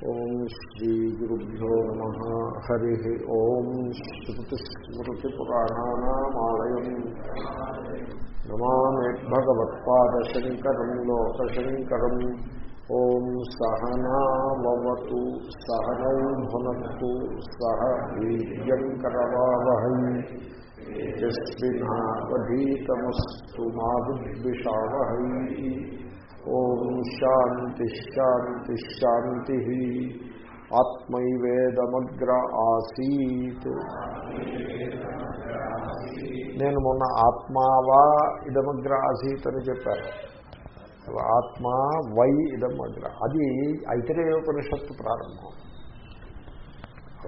ఓం శ్రీ గురుభ్యో నమ హరి ఓం శ్రుతిస్మృతిపురాణానామాలయం నమామి భగవత్పాదశంకరం లోకశంకరం ఓం సహనావతు సహనౌ భునత్తు సహ వీర్యంకరవావహై యస్వినావధీతమస్తు మా విద్విషావహై ఓం శాంతి శాంతి శాంతి ఆత్మైవేదమగ్ర ఆసీత్. నేను మొన్న ఆత్మావా ఇదమగ్ర ఆసీత్ అని చెప్పాను. ఆత్మ వై ఇదమగ్ర అది ఐతరేయోపనిషత్తు ప్రారంభం.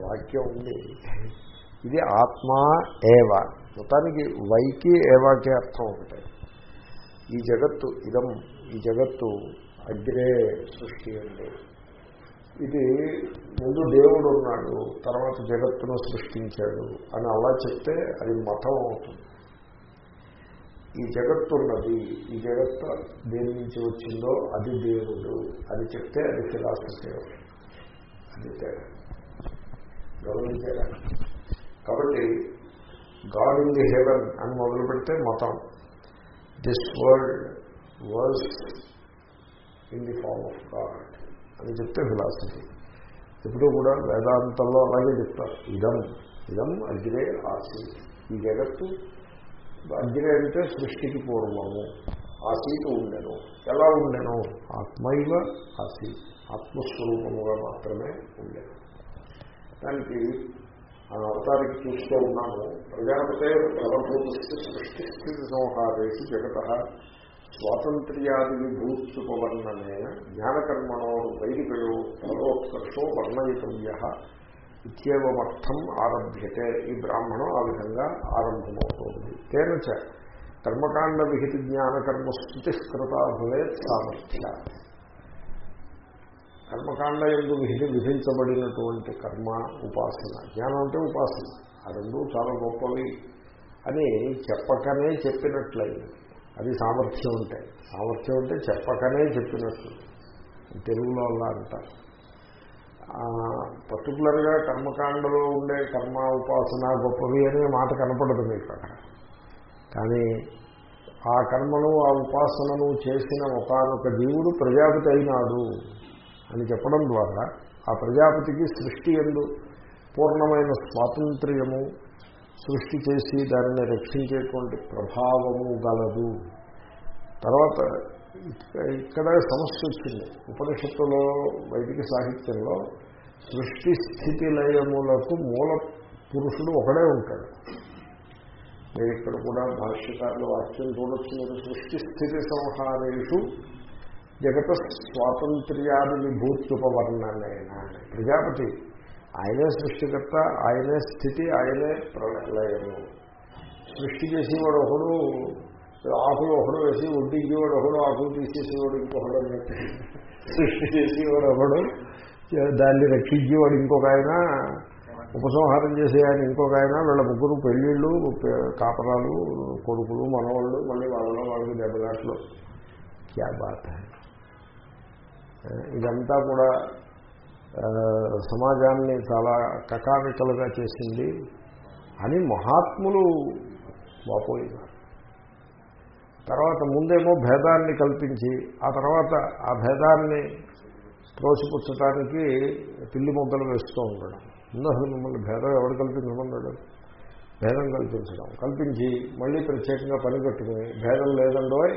వాక్యం ఉంది. ఇది ఆత్మ ఏవ. మొత్తానికి వైకి ఏవాకే అర్థం ఉంటాయి ఈ జగత్తు ఇదం ఈ జగత్తు అగ్రే సృష్టి అండి ఇది ముందు దేవుడు ఉన్నాడు తర్వాత జగత్తును సృష్టించాడు అని అలా చెప్తే అది మతం అవుతుంది. ఈ జగత్తు ఉన్నది ఈ జగత్తు దేని నుంచి వచ్చిందో అది దేవుడు అది చెప్తే అది ఫిలాసఫీ. అది తేడా. గమనించారా? కాబట్టి గాడ్ ఇన్ ది హెవెన్ అని మొదలు పెడితే మతం. This world was in the form of God అని చెప్తే ఫిలాసఫీ. ఎప్పుడూ కూడా వేదాంతంలో అలాగే చెప్తారు. ఇదం ఇదం అగ్రే ఆసీత్. ఈ జగత్తు అగ్రే అంటే సృష్టికి పూర్వము. ఆసీత్ ఉండెను. ఎలా ఉండెను? ఆత్మైవ ఆసీత్. ఆత్మస్వరూపముగా మాత్రమే ఉండేది దానికి ఆ అవతారికి చూస్తూ ఉన్నాము. ప్రజాపతే ప్రవభూత సృష్టి స్థితి సంహారేషు జగత స్వాతంత్ర్యాది విభూత్సుపవర్ణనేన జ్ఞానకర్మణో వైదికయో ఫలోత్కర్షో వర్ణయితవ్య ఇత్యేవమర్థం ఆరభ్యతే. ఈ బ్రాహ్మణం ఆ విధంగా ఆరంభమవుతోంది. తేనచ కర్మకాండ విహిత జ్ఞానకర్మస్థుతిస్కృత భవేత్ సామర్థ్య. కర్మకాండ ఎందు విధి విధించబడినటువంటి కర్మ ఉపాసన. జ్ఞానం అంటే ఉపాసన. ఆ రెండు చాలా గొప్పవి. అని చెప్పకనే చెప్పినట్లయింది. అది సామర్థ్యం ఉంటే. సామర్థ్యం అంటే చెప్పకనే చెప్పినట్టు. తెలుగులో అలా అంటారు. పర్టికులర్గా కర్మకాండలో ఉండే కర్మ ఉపాసన గొప్పవి అనే మాట కనపడదు మీకు అక్కడ. కానీ ఆ కర్మను ఆ ఉపాసనను చేసిన ఒకనొక జీవుడు ప్రజాపతి అయినాడు అని చెప్పడం ద్వారా ఆ ప్రజాపతికి సృష్టి ఎందు పూర్ణమైన స్వాతంత్ర్యము సృష్టి చేసి దానిని రక్షించేటువంటి ప్రభావము గలదు. తర్వాత ఇక్కడ సమస్య వచ్చింది. ఉపనిషత్తులో వైదిక సాహిత్యంలో సృష్టి స్థితి లయములకు మూల పురుషుడు ఒకడే ఉంటాడు. మీరు ఇక్కడ కూడా భాష్యకారులు వాక్యం చూడొచ్చు మీరు సృష్టి స్థితి సంహారేషు జగత స్వాతంత్ర్యాది విభూత్యుపవర్ణనైనా ప్రజాపతి ఆయనే సృష్టికర్త ఆయనే స్థితి ఆయనే ప్రళయము. సృష్టి చేసేవాడు ఒకడు ఆకులు ఒకడు వేసి వడ్డించేవాడు ఒకడు ఆకులు తీసేసేవాడు ఇంకొకడు అన్నట్టు సృష్టి చేసేవాడు ఒకడు దాన్ని రక్షించేవాడు ఇంకొక ఆయన ఉపసంహారం చేసే ఆయన ఇంకొక ఆయన వీళ్ళ ముగ్గురు పెళ్ళిళ్ళు కాపరాలు కొడుకులు మనవాళ్ళు మళ్ళీ వాళ్ళలో వాళ్ళకి దెబ్బలాట్లు క్యా బాధ ఇదంతా కూడా సమాజాన్ని చాలా కకావికలుగా చేసింది అని మహాత్ములు వాపోయినారు. తర్వాత ముందేమో భేదాన్ని కల్పించి ఆ తర్వాత ఆ భేదాన్ని త్రోసిపుచ్చటానికి పిల్లి ముద్దలు వేస్తూ ఉండడం. ముందు అసలు మిమ్మల్ని భేదం ఎవరు కల్పించమన్నాడు భేదం కల్పించడం. కల్పించి మళ్ళీ ప్రత్యేకంగా పని కట్టుకుని భేదం లేదండోయ్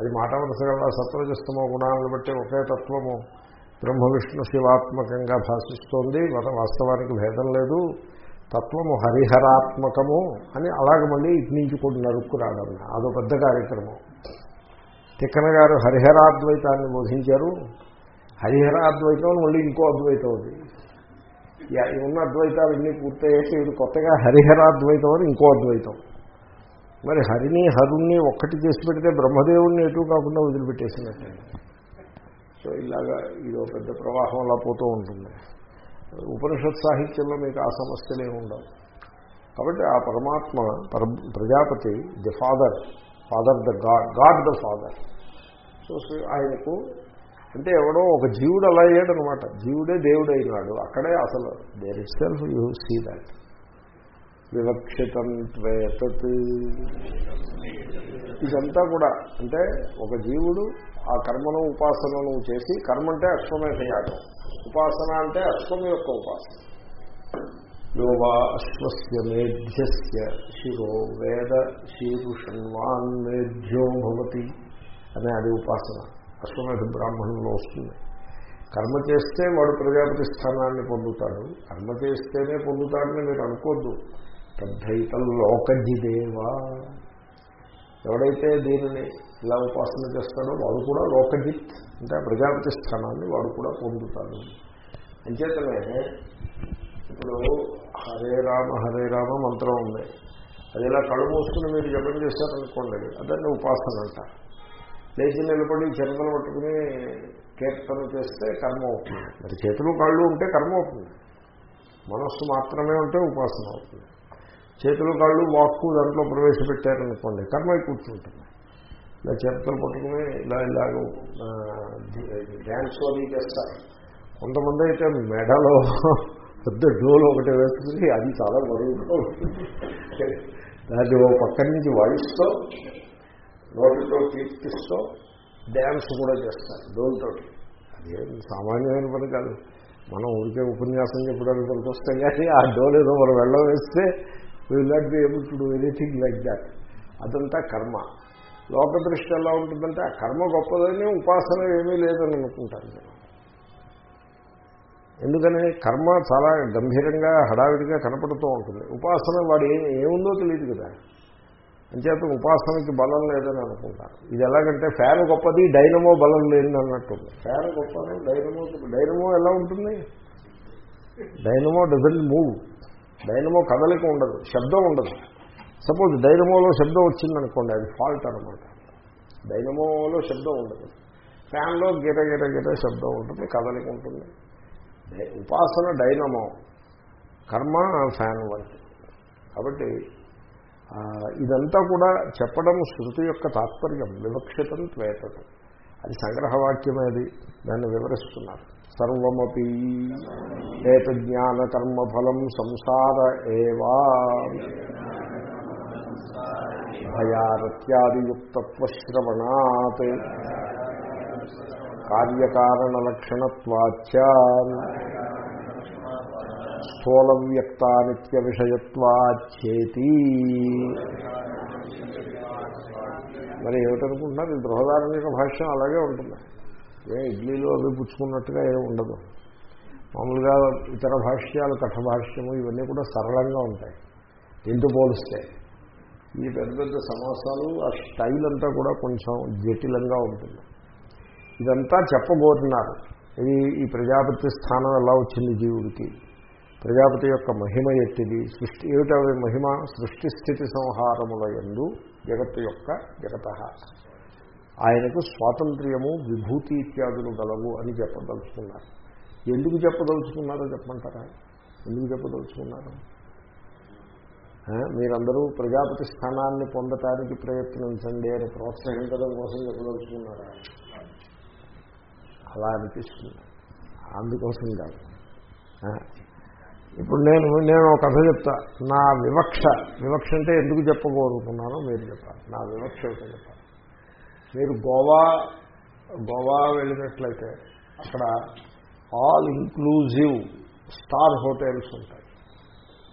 అది మాట వరుసగా సత్వజస్తమో గుణాలను బట్టి ఒకే తత్వము బ్రహ్మ విష్ణు శివాత్మకంగా భాషిస్తోంది వాస్తవానికి భేదం లేదు. తత్వము హరిహరాత్మకము అని అలాగ మళ్ళీ ఇటు నుంచి కూడా నరుక్కు రావడం అదో పెద్ద కార్యక్రమం. తిక్కన గారు హరిహరాద్వైతాన్ని బోధించారు. హరిహరాద్వైతం మళ్ళీ ఇంకో అద్వైతం అది. ఉన్న అద్వైతాలు ఇన్ని పూర్తయ్యేసి ఇది కొత్తగా హరిహరాద్వైతం అని ఇంకో అద్వైతం. మరి హరిని హరుణ్ణి ఒక్కటి చేసి పెడితే బ్రహ్మదేవుణ్ణి ఎటు కాకుండా వదిలిపెట్టేసినట్టు. సో ఇలాగా ఇదో పెద్ద ప్రవాహం అలా పోతూ ఉంటుంది. ఉపనిషత్ సాహిత్యంలో మీకు ఆ సమస్యలు ఉండవు. కాబట్టి ఆ పరమాత్మ పర Prajapati the father father the God God the father so ఆయనకు అంటే ఎవడో ఒక జీవుడు అలా అయ్యాడనమాట. జీవుడే దేవుడు అయినాడు అక్కడే అసలు there itself you see that వివక్షితం త్వేతత్. ఇదంతా కూడా అంటే ఒక జీవుడు ఆ కర్మను ఉపాసనను చేసి కర్మ అంటే అశ్వమేధ యాగం. ఉపాసన అంటే అశ్వం యొక్క ఉపాసన. యోవా అశ్వస్య మేధ్యస్య శిరో వేద శీరుషణ్వాన్ మేధ్యో భవతి అనే అది ఉపాసన. అశ్వమేధ బ్రాహ్మణంలో వస్తుంది. కర్మ చేస్తే వాడు ప్రజాపతి స్థానాన్ని పొందుతాడు. కర్మ చేస్తేనే పొందుతాడని మీరు అనుకోద్దు. లోకజిదేవా. ఎవడైతే దీనిని ఇలా ఉపాసన చేస్తాడో వాడు కూడా లోకజిత్ అంటే ప్రజాపతి స్థానాన్ని వాడు కూడా పొందుతాడు. అంచేతనే ఇప్పుడు హరే రామ హరే రామ మంత్రం ఉంది. అది ఇలా కళ్ళు మూసుకుని మీరు జపం చేశారనుకోండి అదండి ఉపాసన అంట. లేచి నిలబడి చిరతలు పట్టుకుని కీర్తన చేస్తే కర్మ అవుతుంది. మరి చేతులు కాళ్ళు ఉంటే కర్మ అవుతుంది. మనస్సు మాత్రమే ఉంటే ఉపాసన అవుతుంది. చేతులు కాళ్ళు వాక్కు దాంట్లో ప్రవేశపెట్టారనుకోండి కర్మ కూర్చుంటుంది. ఇలా చేతులు పట్టుకుని ఇలా ఇలాగ డ్యాన్స్ అది చేస్తారు కొంతమంది అయితే మెడలో పెద్ద డోలు ఒకటి వేస్తుంది అది చాలా బరువుగా దాన్ని ఓ పక్క నుంచి వాయిస్తూ నోటితో కీర్తిస్తూ డ్యాన్స్ కూడా చేస్తారు డోలుతో అదేం సామాన్యమైన పని కాదు. మనం ఊరికే ఉపన్యాసం చెప్పడానికి పనికొస్తాం కానీ ఆ డోల్ ఏదో మనం వెళ్ళ వేస్తే will not be able to do anything like that అదంతా కర్మ. లోక దృష్టి ఎలా ఉంటుందంటే ఆ కర్మ గొప్పదని ఉపాసన ఏమీ లేదని అనుకుంటాను నేను. ఎందుకని కర్మ చాలా గంభీరంగా హడావిడిగా కనపడుతూ ఉంటుంది. ఉపాసన వాడు ఏ ఏముందో తెలియదు కదా. అంచేత ఉపాసనకి బలం లేదని అనుకుంటారు ఇది ఎలాగంటే ఫ్యాన్ గొప్పది డైనమో బలం లేదని అన్నట్టుంది. ఫ్యాన్ గొప్పది డైనమో డైనమో ఎలా ఉంటుంది? Dynamo dozen move. డైనమో కదలిక ఉండదు శబ్దం ఉండదు. సపోజ్ డైనమోలో శబ్దం వచ్చిందనుకోండి అది ఫాల్ట్ అనమాట. డైనమోలో శబ్దం ఉండదు. ఫ్యాన్లో గిర గిర గిర శబ్దం ఉంటుంది కదలిక ఉంటుంది. ఉపాసన డైనమో కర్మ ఫ్యాన్ వంటి. కాబట్టి ఇదంతా కూడా చెప్పడం శృతి యొక్క తాత్పర్యం వివక్షితం త్వేతతం. అది సంగ్రహవాక్యమేది దాన్ని వివరిస్తున్నారు. సర్వమపి ఏతజ్ఞానకర్మఫలం సంసార ఏవా. భయారత్యాదియుక్తత్వశ్రవణాత్ కార్యకారణలక్షణత్వాచ స్థూల వ్యక్తానిత్య విషయత్వాచేతి మరి ఏమిటనుకుంటున్నారు? ఈ బృహదారణ్యక భాష్యం అలాగే ఉంటుంది. ఏ ఇడ్లీలో అవి పుచ్చుకున్నట్టుగా ఏమి ఉండదు. మామూలుగా ఇతర భాష్యాలు కఠభాష్యము ఇవన్నీ కూడా సరళంగా ఉంటాయి. దీంతో పోలిస్తే ఈ పెద్ద పెద్ద సమాసాలు ఆ స్టైల్ అంతా కూడా కొంచెం జటిలంగా ఉంటుంది. ఇదంతా చెప్పబోతున్నారు. ఇది ఈ ప్రజాపతి స్థానం ఎలా వచ్చింది జీవుడికి? ప్రజాపతి యొక్క మహిమ ఎట్టిది? సృష్టి ఏమిటవి మహిమ సృష్టి స్థితి సంహారముల ఎందు జగత్తు యొక్క జగత. ఆయనకు స్వాతంత్ర్యము విభూతి ఇత్యాదులు గలవు అని చెప్పదలుచుకున్నారు. ఎందుకు చెప్పదలుచుకున్నారో చెప్పమంటారా? ఎందుకు చెప్పదలుచుకున్నారు? మీరందరూ ప్రజాపతి స్థానాన్ని పొందటానికి ప్రయత్నించండి అని ప్రోత్సహించడం కోసం చెప్పదలుచుకున్నారా? అలా అనిపిస్తుంది. అందుకోసం కాదు. ఇప్పుడు నేను నేను ఒక కథ చెప్తా. నా వివక్ష వివక్ష అంటే ఎందుకు చెప్పకూరుకున్నానో మీరు చెప్పాలి. నా వివక్ష అయితే చెప్పాలి. మీరు గోవా గోవా వెళ్ళినట్లయితే అక్కడ ఆల్ ఇంక్లూజివ్ స్టార్ హోటల్స్ ఉంటాయి.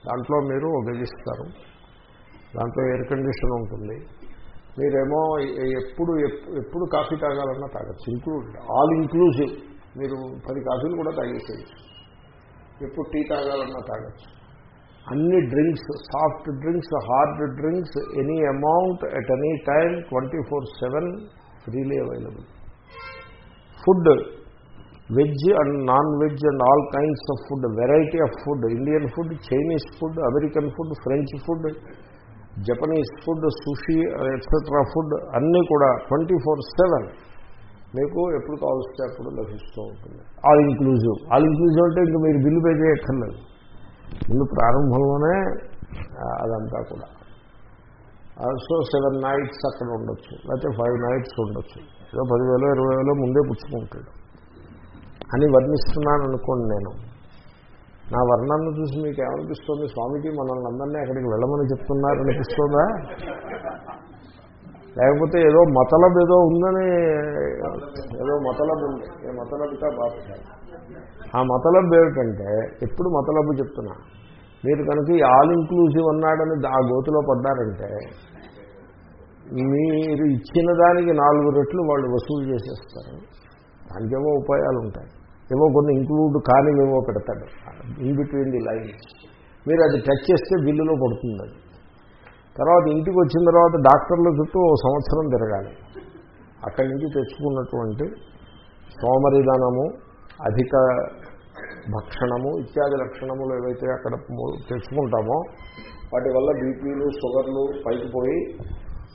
దాంట్లో మీరు గదిస్తారు దాంట్లో ఎయిర్ కండిషన్ ఉంటుంది. మీరేమో ఎప్పుడు ఎప్పుడు కాఫీ తాగాలన్నా తాగచ్చు. ఇంక్లూడ్ ఆల్ ఇంక్లూజివ్ మీరు పది కాఫీలు కూడా తాగేసేయచ్చు. ఎప్పుడు టీ తాగాలన్నా తాగచ్చు. అన్ని drinks soft drinks hard drinks any amount at any time twenty four seven freely available food veg and non veg and all kinds of food variety of food Indian food Chinese food American food French food Japanese food sushi etcetera food అన్నీ కూడా twenty four seven మీకు ఎప్పుడు కావలిస్తే అప్పుడు లభిస్తూ ఉంటుంది. All inclusive all inclusive అంటే ఇంకా మీరు బిల్లు పే చేయక్కర్లేదు. ముందు ప్రారంభంలోనే అదంతా కూడా. సో సెవెన్ నైట్స్ అక్కడ ఉండొచ్చు లేకపోతే ఫైవ్ నైట్స్ ఉండొచ్చు. ఏదో పదివేలు ఇరవై వేలు ముందే పుచ్చుకుంటాడు. అని వర్ణిస్తున్నాను అనుకోండి నేను. నా వర్ణాన్ని చూసి మీకు ఏమనిపిస్తుంది? స్వామికి మనల్ని అందరినీ అక్కడికి వెళ్ళమని చెప్తున్నారు అనిపిస్తుందా? లేకపోతే ఏదో మతలబ్ ఏదో ఉందని ఏదో మతలబ్ ఉంది. ఏ మతలబ్గా బాధ ఆ మతలబ్ ఏమిటంటే ఎప్పుడు మతలబ్ చెప్తున్నా మీరు కనుక ఆల్ ఇంక్లూజివ్ అన్నాడని ఆ గోతులో పడ్డారంటే మీరు ఇచ్చిన దానికి నాలుగు రెట్లు వాళ్ళు వసూలు చేసేస్తారు. దానికేమో ఉపాయాలు ఉంటాయి. ఏవో కొన్ని ఇంక్లూడ్ కానివేవో పెడతాడు. ఇన్ బిట్వీన్ ది లైన్ మీరు అది టచ్ చేస్తే బిల్లులో పడుతుంది అది. తర్వాత ఇంటికి వచ్చిన తర్వాత డాక్టర్ల చుట్టూ ఓ సంవత్సరం తిరగాలి. అక్కడి నుంచి తెచ్చుకున్నటువంటి సోమరిధనము అధిక భక్షణము ఇత్యాది లక్షణములు ఏవైతే అక్కడ తెచ్చుకుంటామో వాటి వల్ల బీపీలు షుగర్లు పైకి పోయి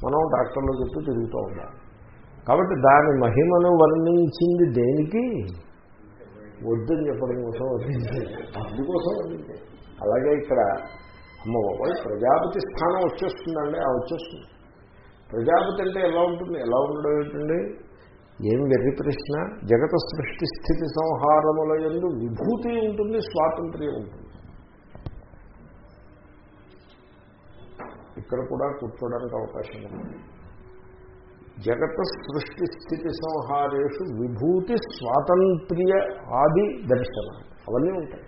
మనం డాక్టర్ల చుట్టూ తిరుగుతూ ఉంటాం కాబట్టి దాని మహిమను వర్ణించింది దేనికి? వద్దని చెప్పడం కోసం వర్ణించింది అందుకోసం వర్ణించింది అలాగే ఇక్కడ అమ్మ బాబాయ్ ప్రజాపతి స్థానం వచ్చేస్తుందండి ఆ వచ్చేస్తుంది. ప్రజాపతి అంటే ఎలా ఉంటుంది? ఎలా ఉండడం ఏంటండి? ఏం వెర్రి ప్రశ్న జగత సృష్టి స్థితి సంహారముల ఎందు విభూతి ఉంటుంది స్వాతంత్ర్యం ఉంటుంది. ఇక్కడ కూడా కూర్చోడానికి అవకాశం ఉంది. జగత సృష్టి స్థితి సంహారేషు విభూతి స్వాతంత్ర్య ఆది దర్శనం అవన్నీ ఉంటాయి.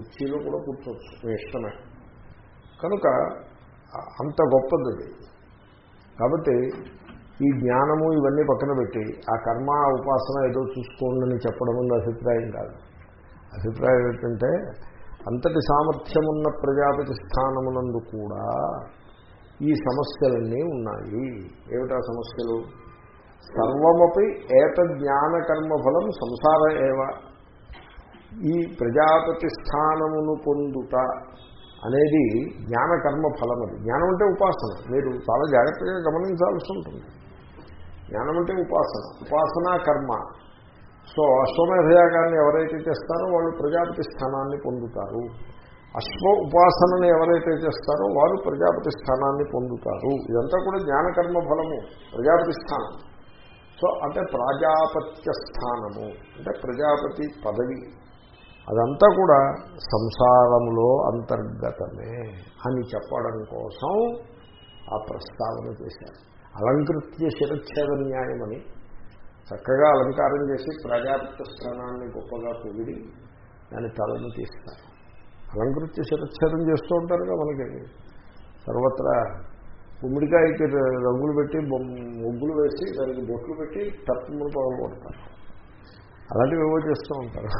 కుర్చీలో కూడా కూర్చోవచ్చు. మీ ఇష్టమే. కనుక అంత గొప్పది కాబట్టి ఈ జ్ఞానము ఇవన్నీ పక్కన పెట్టి ఆ కర్మ ఉపాసన ఏదో చూసుకోండి చెప్పడం ఉంది అభిప్రాయం కాదు. అభిప్రాయం ఏంటంటే అంతటి సామర్థ్యమున్న ప్రజాపతి స్థానమునందు కూడా ఈ సమస్యలన్నీ ఉన్నాయి. ఏమిటా సమస్యలు? సర్వమపి ఏత జ్ఞానకర్మఫలం సంసార ఏవ ఈ ప్రజాపతి స్థానమును పొందుట అనేది జ్ఞానకర్మ ఫలం అది. జ్ఞానం అంటే ఉపాసన. మీరు చాలా జాగ్రత్తగా గమనించాల్సి ఉంటుంది. జ్ఞానం అంటే ఉపాసన. ఉపాసనా కర్మ. సో అశ్వమేధయాగాన్ని ఎవరైతే చేస్తారో వాళ్ళు ప్రజాపతి స్థానాన్ని పొందుతారు. అశ్వ ఉపాసనని ఎవరైతే చేస్తారో వారు ప్రజాపతి స్థానాన్ని పొందుతారు. ఇదంతా కూడా జ్ఞానకర్మ ఫలము. ప్రజాపతి స్థానం సో అంటే ప్రాజాపత్య స్థానము అంటే ప్రజాపతి పదవి. అదంతా కూడా సంసారంలో అంతర్గతమే అని చెప్పడం కోసం ఆ ప్రస్తావన చేశారు. అలంకృత్య శిరచ్ఛేద న్యాయమని చక్కగా అలంకారం చేసి ప్రజాపతి స్థానాన్ని గొప్పగా పొగిడి దాని తలను తీస్తారు. అలంకృత్య శిరచ్ఛేదం చేస్తూ ఉంటారుగా మనకి. సర్వత్రా గుమ్మిడికాయకి రంగులు పెట్టి ముగ్గులు వేసి దానికి బొట్లు పెట్టి తప్పములు పగలు కొడతారు. అలాంటివి ఏవో చేస్తూ ఉంటారు.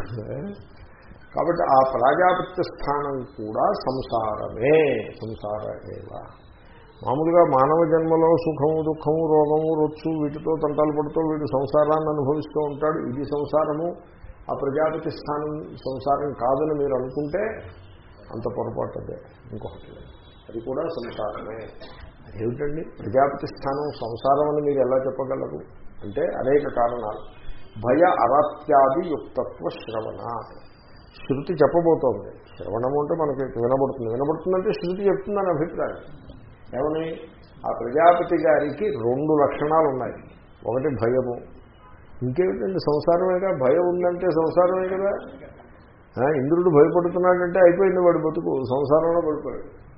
కాబట్టి ఆ ప్రాజాపత్య స్థానం కూడా సంసారమే సంసార ఏవా. మామూలుగా మానవ జన్మలో సుఖము దుఃఖము రోగము రొచ్చు వీటితో తంటాలు పడుతూ వీడు సంసారాన్ని అనుభవిస్తూ ఉంటాడు. ఇది సంసారము. ఆ ప్రజాపతి స్థానం సంసారం కాదని మీరు అనుకుంటే అంత పొరపాటు అదే. ఇంకొకటి. అది కూడా సంసారమే. అదేమిటండి ప్రజాపతి స్థానం సంసారం అని మీరు ఎలా చెప్పగలరు? అంటే అనేక కారణాలు. భయ అరాత్యాది యుక్తత్వ శ్రవణ. శృతి చెప్పబోతోంది. శ్రవణము అంటే మనకి వినబడుతుంది. వినబడుతుందంటే శృతి చెప్తుందని అభిప్రాయం. ఏమని? ఆ ప్రజాపతి గారికి రెండు లక్షణాలు ఉన్నాయి ఒకటి భయము. ఇంకేమిటండి? సంసారమేగా? భయం ఉందంటే సంసారమే కదా. ఇంద్రుడు భయపడుతున్నాడంటే అయిపోయింది వాడు బతుకు. సంసారంలో పడిపోయాడు.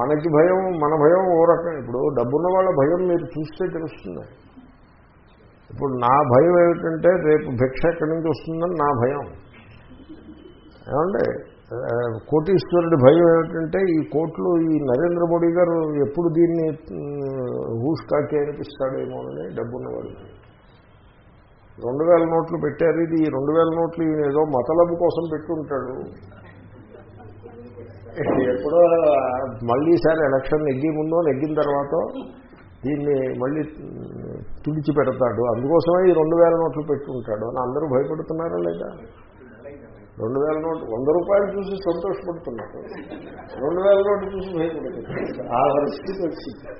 మనకి భయం మన భయం ఓ రకం. ఇప్పుడు డబ్బున్న వాళ్ళ భయం మీరు చూస్తే తెలుస్తుంది. ఇప్పుడు నా భయం ఏమిటంటే రేపు భిక్ష ఎక్కడి నుంచి వస్తుందని నా భయం. ఏమంటే కోటీశ్వరుడి భయం ఏమిటంటే ఈ కోట్లు ఈ నరేంద్ర మోడీ గారు ఎప్పుడు దీన్ని హూష్ కాకి డబ్బున్న డబ్బున్నవాడు. రెండు వేల నోట్లు పెట్టారు. ఇది ఈ రెండు వేల నోట్లు ఈయన ఏదో మతలబు కోసం పెట్టుంటాడు. ఎప్పుడో మళ్ళీసారి ఎలక్షన్ నెగ్గి ముందో నెగ్గిన తర్వాత దీన్ని మళ్ళీ తుడిచి పెడతాడు అందుకోసమే ఈ రెండు వేల నోట్లు పెట్టుకుంటాడు అని అందరూ భయపడుతున్నారా లేదా? రెండు వేల నోటు వంద రూపాయలు చూసి సంతోషపడుతున్నారు. రెండు వేల నోటు చూసి భయపడుతున్నారు. ఆ పరిస్థితి వచ్చింది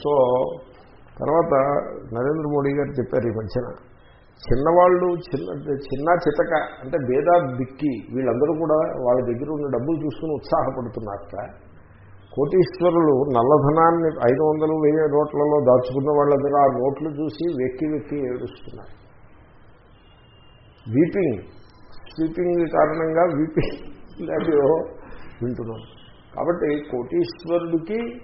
సో తర్వాత నరేంద్ర మోడీ గారు చెప్పారు ఈ మధ్యన చిన్నవాళ్ళు చిన్న చిన్న చితక అంటే బేదా బిక్కి వీళ్ళందరూ కూడా వాళ్ళ దగ్గర ఉన్న డబ్బులు చూసుకుని ఉత్సాహపడుతున్నారట. కోటీశ్వరులు నల్లధనాన్ని ఐదు వందలు వెయ్యి నోట్లలో దాచుకున్న వాళ్ళ దగ్గర ఆ నోట్లు చూసి వెక్కి వెక్కి ఏడుస్తున్నారు. వీపింగ్ స్లీపింగ్ కారణంగా విపి ఇలాంటివి వింటున్నాం. కాబట్టి కోటీశ్వరుడికి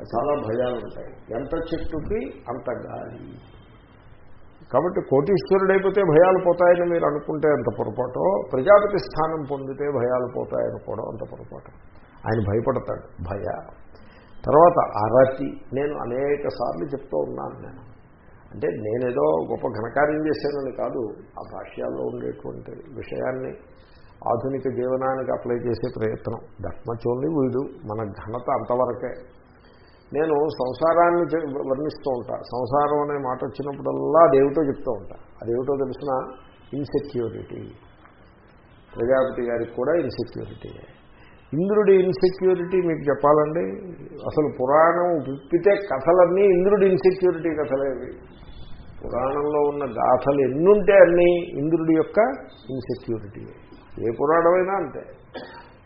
చాలా భయాలు ఉంటాయి. ఎంత చెట్టుకి అంత గాలి. కాబట్టి కోటీశ్వరుడైపోతే భయాలు పోతాయని మీరు అనుకుంటే అంత పొరపాటు ప్రజాపతి స్థానం పొందితే భయాలు పోతాయనుకోవడం అంత పొరపాటు. ఆయన భయపడతాడు భయ. తర్వాత అరతి నేను అనేక సార్లు చెప్తూ ఉన్నాను నేను. అంటే నేనేదో గొప్ప ఘనకార్యం చేశానని కాదు ఆ భాష్యాల్లో ఉండేటువంటి విషయాన్ని ఆధునిక జీవనానికి అప్లై చేసే ప్రయత్నం. దట్మచోని వీడు మన ఘనత అంతవరకే. నేను సంసారాన్ని వర్ణిస్తూ ఉంటా. సంసారం అనే మాట వచ్చినప్పుడల్లా అదేమిటో చెప్తూ ఉంటా. అదేమిటో తెలిసిన ఇన్సెక్యూరిటీ ప్రజాపతి గారికి కూడా ఇన్సెక్యూరిటీ ఇంద్రుడి ఇన్సెక్యూరిటీ మీకు చెప్పాలండి. అసలు పురాణం విప్పితే కథలన్నీ ఇంద్రుడి ఇన్సెక్యూరిటీ కథలేవి పురాణంలో ఉన్న గాథలు ఎన్నుంటే అన్నీ ఇంద్రుడి యొక్క ఇన్సెక్యూరిటీ ఏ పురాణమైనా అంతే.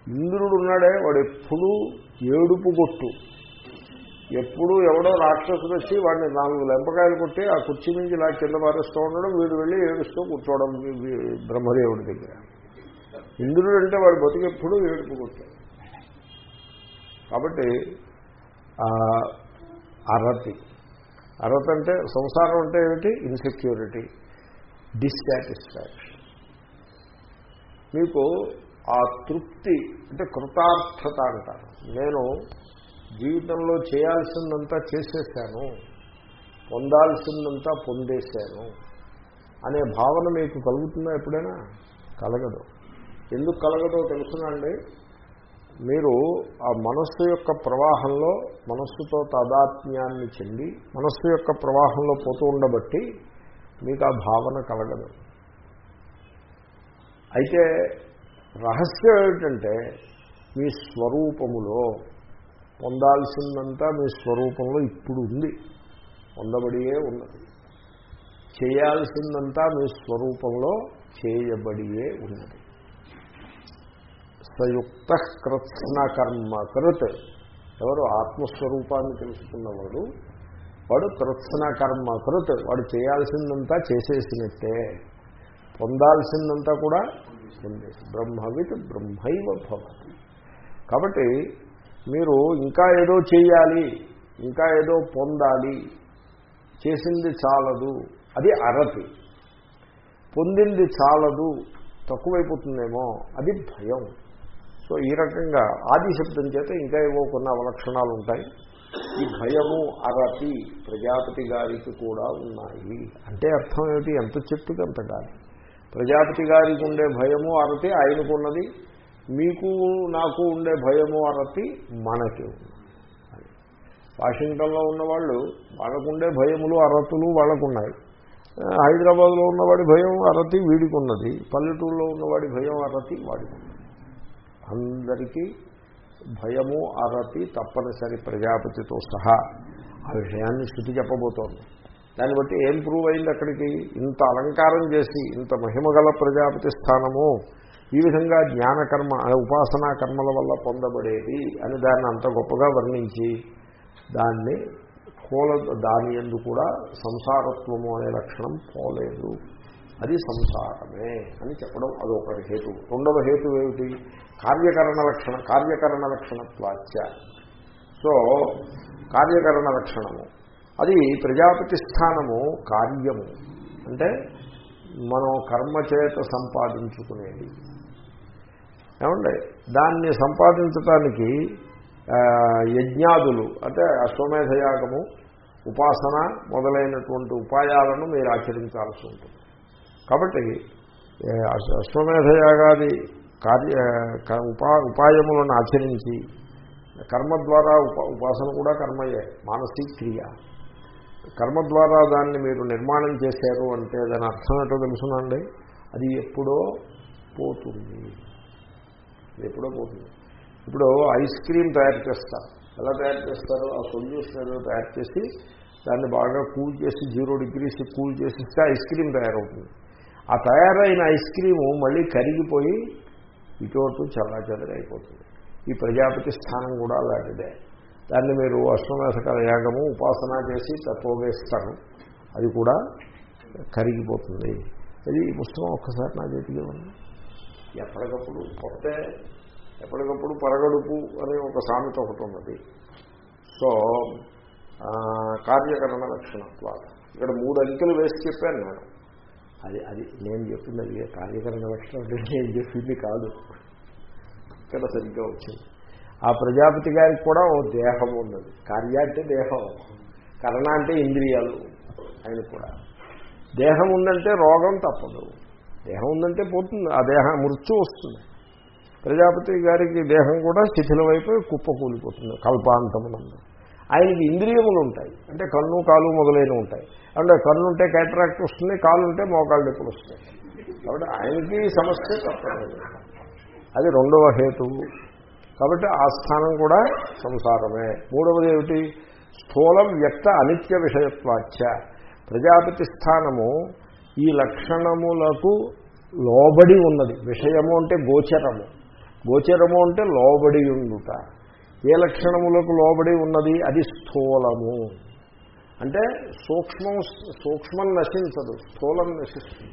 ఇంద్రుడు ఉన్నాడే వాడు ఎప్పుడూ ఏడుపు కొట్టు. ఎప్పుడు ఎవడో రాక్షసుడు వచ్చి వాడిని నాలుగు లెంపకాయలు కొట్టి ఆ కుర్చీ నుంచి ఇలా కింద పారేస్తూ ఉండడం వీడు వెళ్ళి ఏడుస్తూ కూర్చోవడం బ్రహ్మదేవుడి దగ్గర. ఇంద్రుడు అంటే వాడు బతుకెప్పుడు ఏడుపు కొట్టాడు. కాబట్టి అరతి. అరత అంటే సంసారం అంటే ఏమిటి? ఇన్సెక్యూరిటీ డిస్సాటిస్ఫాక్షన్ మీకు ఆ తృప్తి అంటే కృతార్థత అంటారు. నేను జీవితంలో చేయాల్సిందంతా చేసేసాను పొందాల్సిందంతా పొందేశాను అనే భావన మీకు కలుగుతుందా ఎప్పుడైనా? కలగదు. ఎందుకు కలగదో తెలుసునండి. మీరు ఆ మనస్సు యొక్క ప్రవాహంలో మనస్సుతో తాదాత్మ్యాన్ని చెంది మనస్సు యొక్క ప్రవాహంలో పోతూ ఉండబట్టి మీకు ఆ భావన కలగదు. అయితే రహస్యం ఏమిటంటే మీ స్వరూపములో పొందాల్సిందంతా మీ స్వరూపంలో ఇప్పుడు ఉంది. పొందబడియే ఉన్నది. చేయాల్సిందంతా మీ స్వరూపంలో చేయబడియే ఉన్నది. సయుక్త కృత్న కర్మ కృత్ ఎవరు ఆత్మస్వరూపాన్ని తెలుసుకున్నవాడు వాడు కృత్స్న కర్మ కృత్ వాడు చేయాల్సిందంతా చేసేసినట్టే. పొందాల్సిందంతా కూడా పొందేసి బ్రహ్మవిత్ బ్రహ్మైవ భవతి. కాబట్టి మీరు ఇంకా ఏదో చేయాలి ఇంకా ఏదో పొందాలి చేసింది చాలదు అది అరతి. పొందింది చాలదు తక్కువైపోతుందేమో అది భయం. సో ఈ రకంగా ఆది శబ్దం చేత ఇంకా ఏవో కొన్ని అవలక్షణాలు ఉంటాయి. ఈ భయము అరతి ప్రజాపతి గారికి కూడా ఉన్నాయి. అంటే అర్థం ఏమిటి? ఎంత చెట్టుకి అంత గాలి ప్రజాపతి గారికి ఉండే భయము అరతి ఆయనకున్నది మీకు నాకు ఉండే భయము అరతి మనకి ఉంది వాషింగ్టన్లో ఉన్నవాళ్ళు వాళ్ళకుండే భయములు అరతులు వాళ్ళకున్నాయి. హైదరాబాద్లో ఉన్నవాడి భయం అరతి వీడికి ఉన్నది పల్లెటూరులో ఉన్నవాడి భయం అరతి వాడికి ఉన్నది అందరికీ భయము అరతి తప్పనిసరి ప్రజాపతితో సహా ఆ విషయాన్ని శృతి చెప్పబోతోంది. దాన్ని బట్టి ఏం ప్రూవ్ అయింది అక్కడికి? ఇంత అలంకారం చేసి ఇంత మహిమగల ప్రజాపతి స్థానము ఈ విధంగా జ్ఞానకర్మ ఉపాసనా కర్మల వల్ల పొందబడేది అని దాన్ని అంత గొప్పగా వర్ణించి దాన్ని కూల దాని ఎందు కూడా సంసారత్వము అనే లక్షణం పోలేదు. అది సంసారమే అని చెప్పడం అదొక హేతు. రెండవ హేతు ఏమిటి? కార్యకరణ లక్షణ కార్యకరణ లక్షణత్వాచ్య. సో కార్యకరణ లక్షణము. అది ప్రజాపతి స్థానము కార్యము. అంటే మనం కర్మ చేత సంపాదించుకునేది. ఏమండి? దాన్ని సంపాదించటానికి యజ్ఞాదులు అంటే అశ్వమేధయాగము ఉపాసన మొదలైనటువంటి ఉపాయాలను మీరు ఆచరించాల్సి ఉంటుంది. కాబట్టి అశ్వమేధయాగాది కార్య క- ఉపా ఉపాయములను ఆచరించి కర్మ ద్వారా ఉప ఉపాసన కూడా కర్మయే మానసిక క్రియ. కర్మ ద్వారా దాన్ని మీరు నిర్మాణం చేశారు అంటే దాని అర్థం ఏంటో తెలుసునండి. అది ఎప్పుడో పోతుంది. అది ఎప్పుడో పోతుంది. ఇప్పుడు ఐస్ క్రీమ్ తయారు చేస్తారు. ఎలా తయారు చేస్తారు? ఆ సొల్యూషన్ ఏదో తయారు చేసి దాన్ని బాగా కూల్ చేసి జీరో డిగ్రీస్ కూల్ చేసిస్తే ఐస్ క్రీమ్ తయారవుతుంది. ఆ తయారైన ఐస్ క్రీము మళ్ళీ కరిగిపోయి ఇటువంటి చల్లా అయిపోతుంది. ఈ ప్రజాపతి స్థానం కూడా అలాంటిదే. దాన్ని మీరు అశ్వమేధకాల యాగము ఉపాసన చేసి తత్వవేస్తారు. అది కూడా కరిగిపోతుంది. అది ఈ పుస్తకం ఒక్కసారి నా చేతిలో ఉంది ఎప్పటికప్పుడు కొత్త ఎప్పటికప్పుడు పరగడుపు అనే ఒక సామెత ఒకటి ఉన్నది. సో కార్యకరణ లక్షణత్వాలు. ఇక్కడ మూడు అంకెలు వేసి చెప్పాను నేను. అది అది నేను చెప్పింది అది కార్యకరణ లక్షణం అంటే నేను చెప్పింది కాదు. ఇక్కడ సరిగ్గా వచ్చింది. ఆ ప్రజాపతి గారికి కూడా ఓ దేహం ఉన్నది. కార్య అంటే దేహం. కరణ అంటే ఇంద్రియాలు ఆయన కూడా. దేహం ఉందంటే రోగం తప్పదు. దేహం ఉందంటే పోతుంది. ఆ దేహం మృత్యు వస్తుంది. ప్రజాపతి గారికి దేహం కూడా శిథిలమైపోయి కుప్ప కూలిపోతుంది కల్పాంతమునందు. ఆయనకి ఇంద్రియములు ఉంటాయి. అంటే కన్ను కాలు మొదలైనవి ఉంటాయి. అంటే కన్ను ఉంటే క్యాటరాక్ట్ వస్తుంది కాలు ఉంటే మోకాళ్ళు నొప్పులు వస్తాయి. కాబట్టి ఆయనకి సమస్య తప్పలేదు అది రెండవ హేతువు కాబట్టి ఆ స్థానం కూడా సంసారమే. మూడవది ఏమిటి? స్థూలం వ్యక్త అనిత్య విషయత్వాచ్య ప్రజాపతి స్థానము ఈ లక్షణములకు లోబడి ఉన్నది. విషయము అంటే గోచరము. గోచరము అంటే లోబడి ఉండుట. ఏ లక్షణములకు లోబడి ఉన్నది? అది స్థూలము. అంటే సూక్ష్మం సూక్ష్మం నశించదు స్థూలం నశిస్తుంది.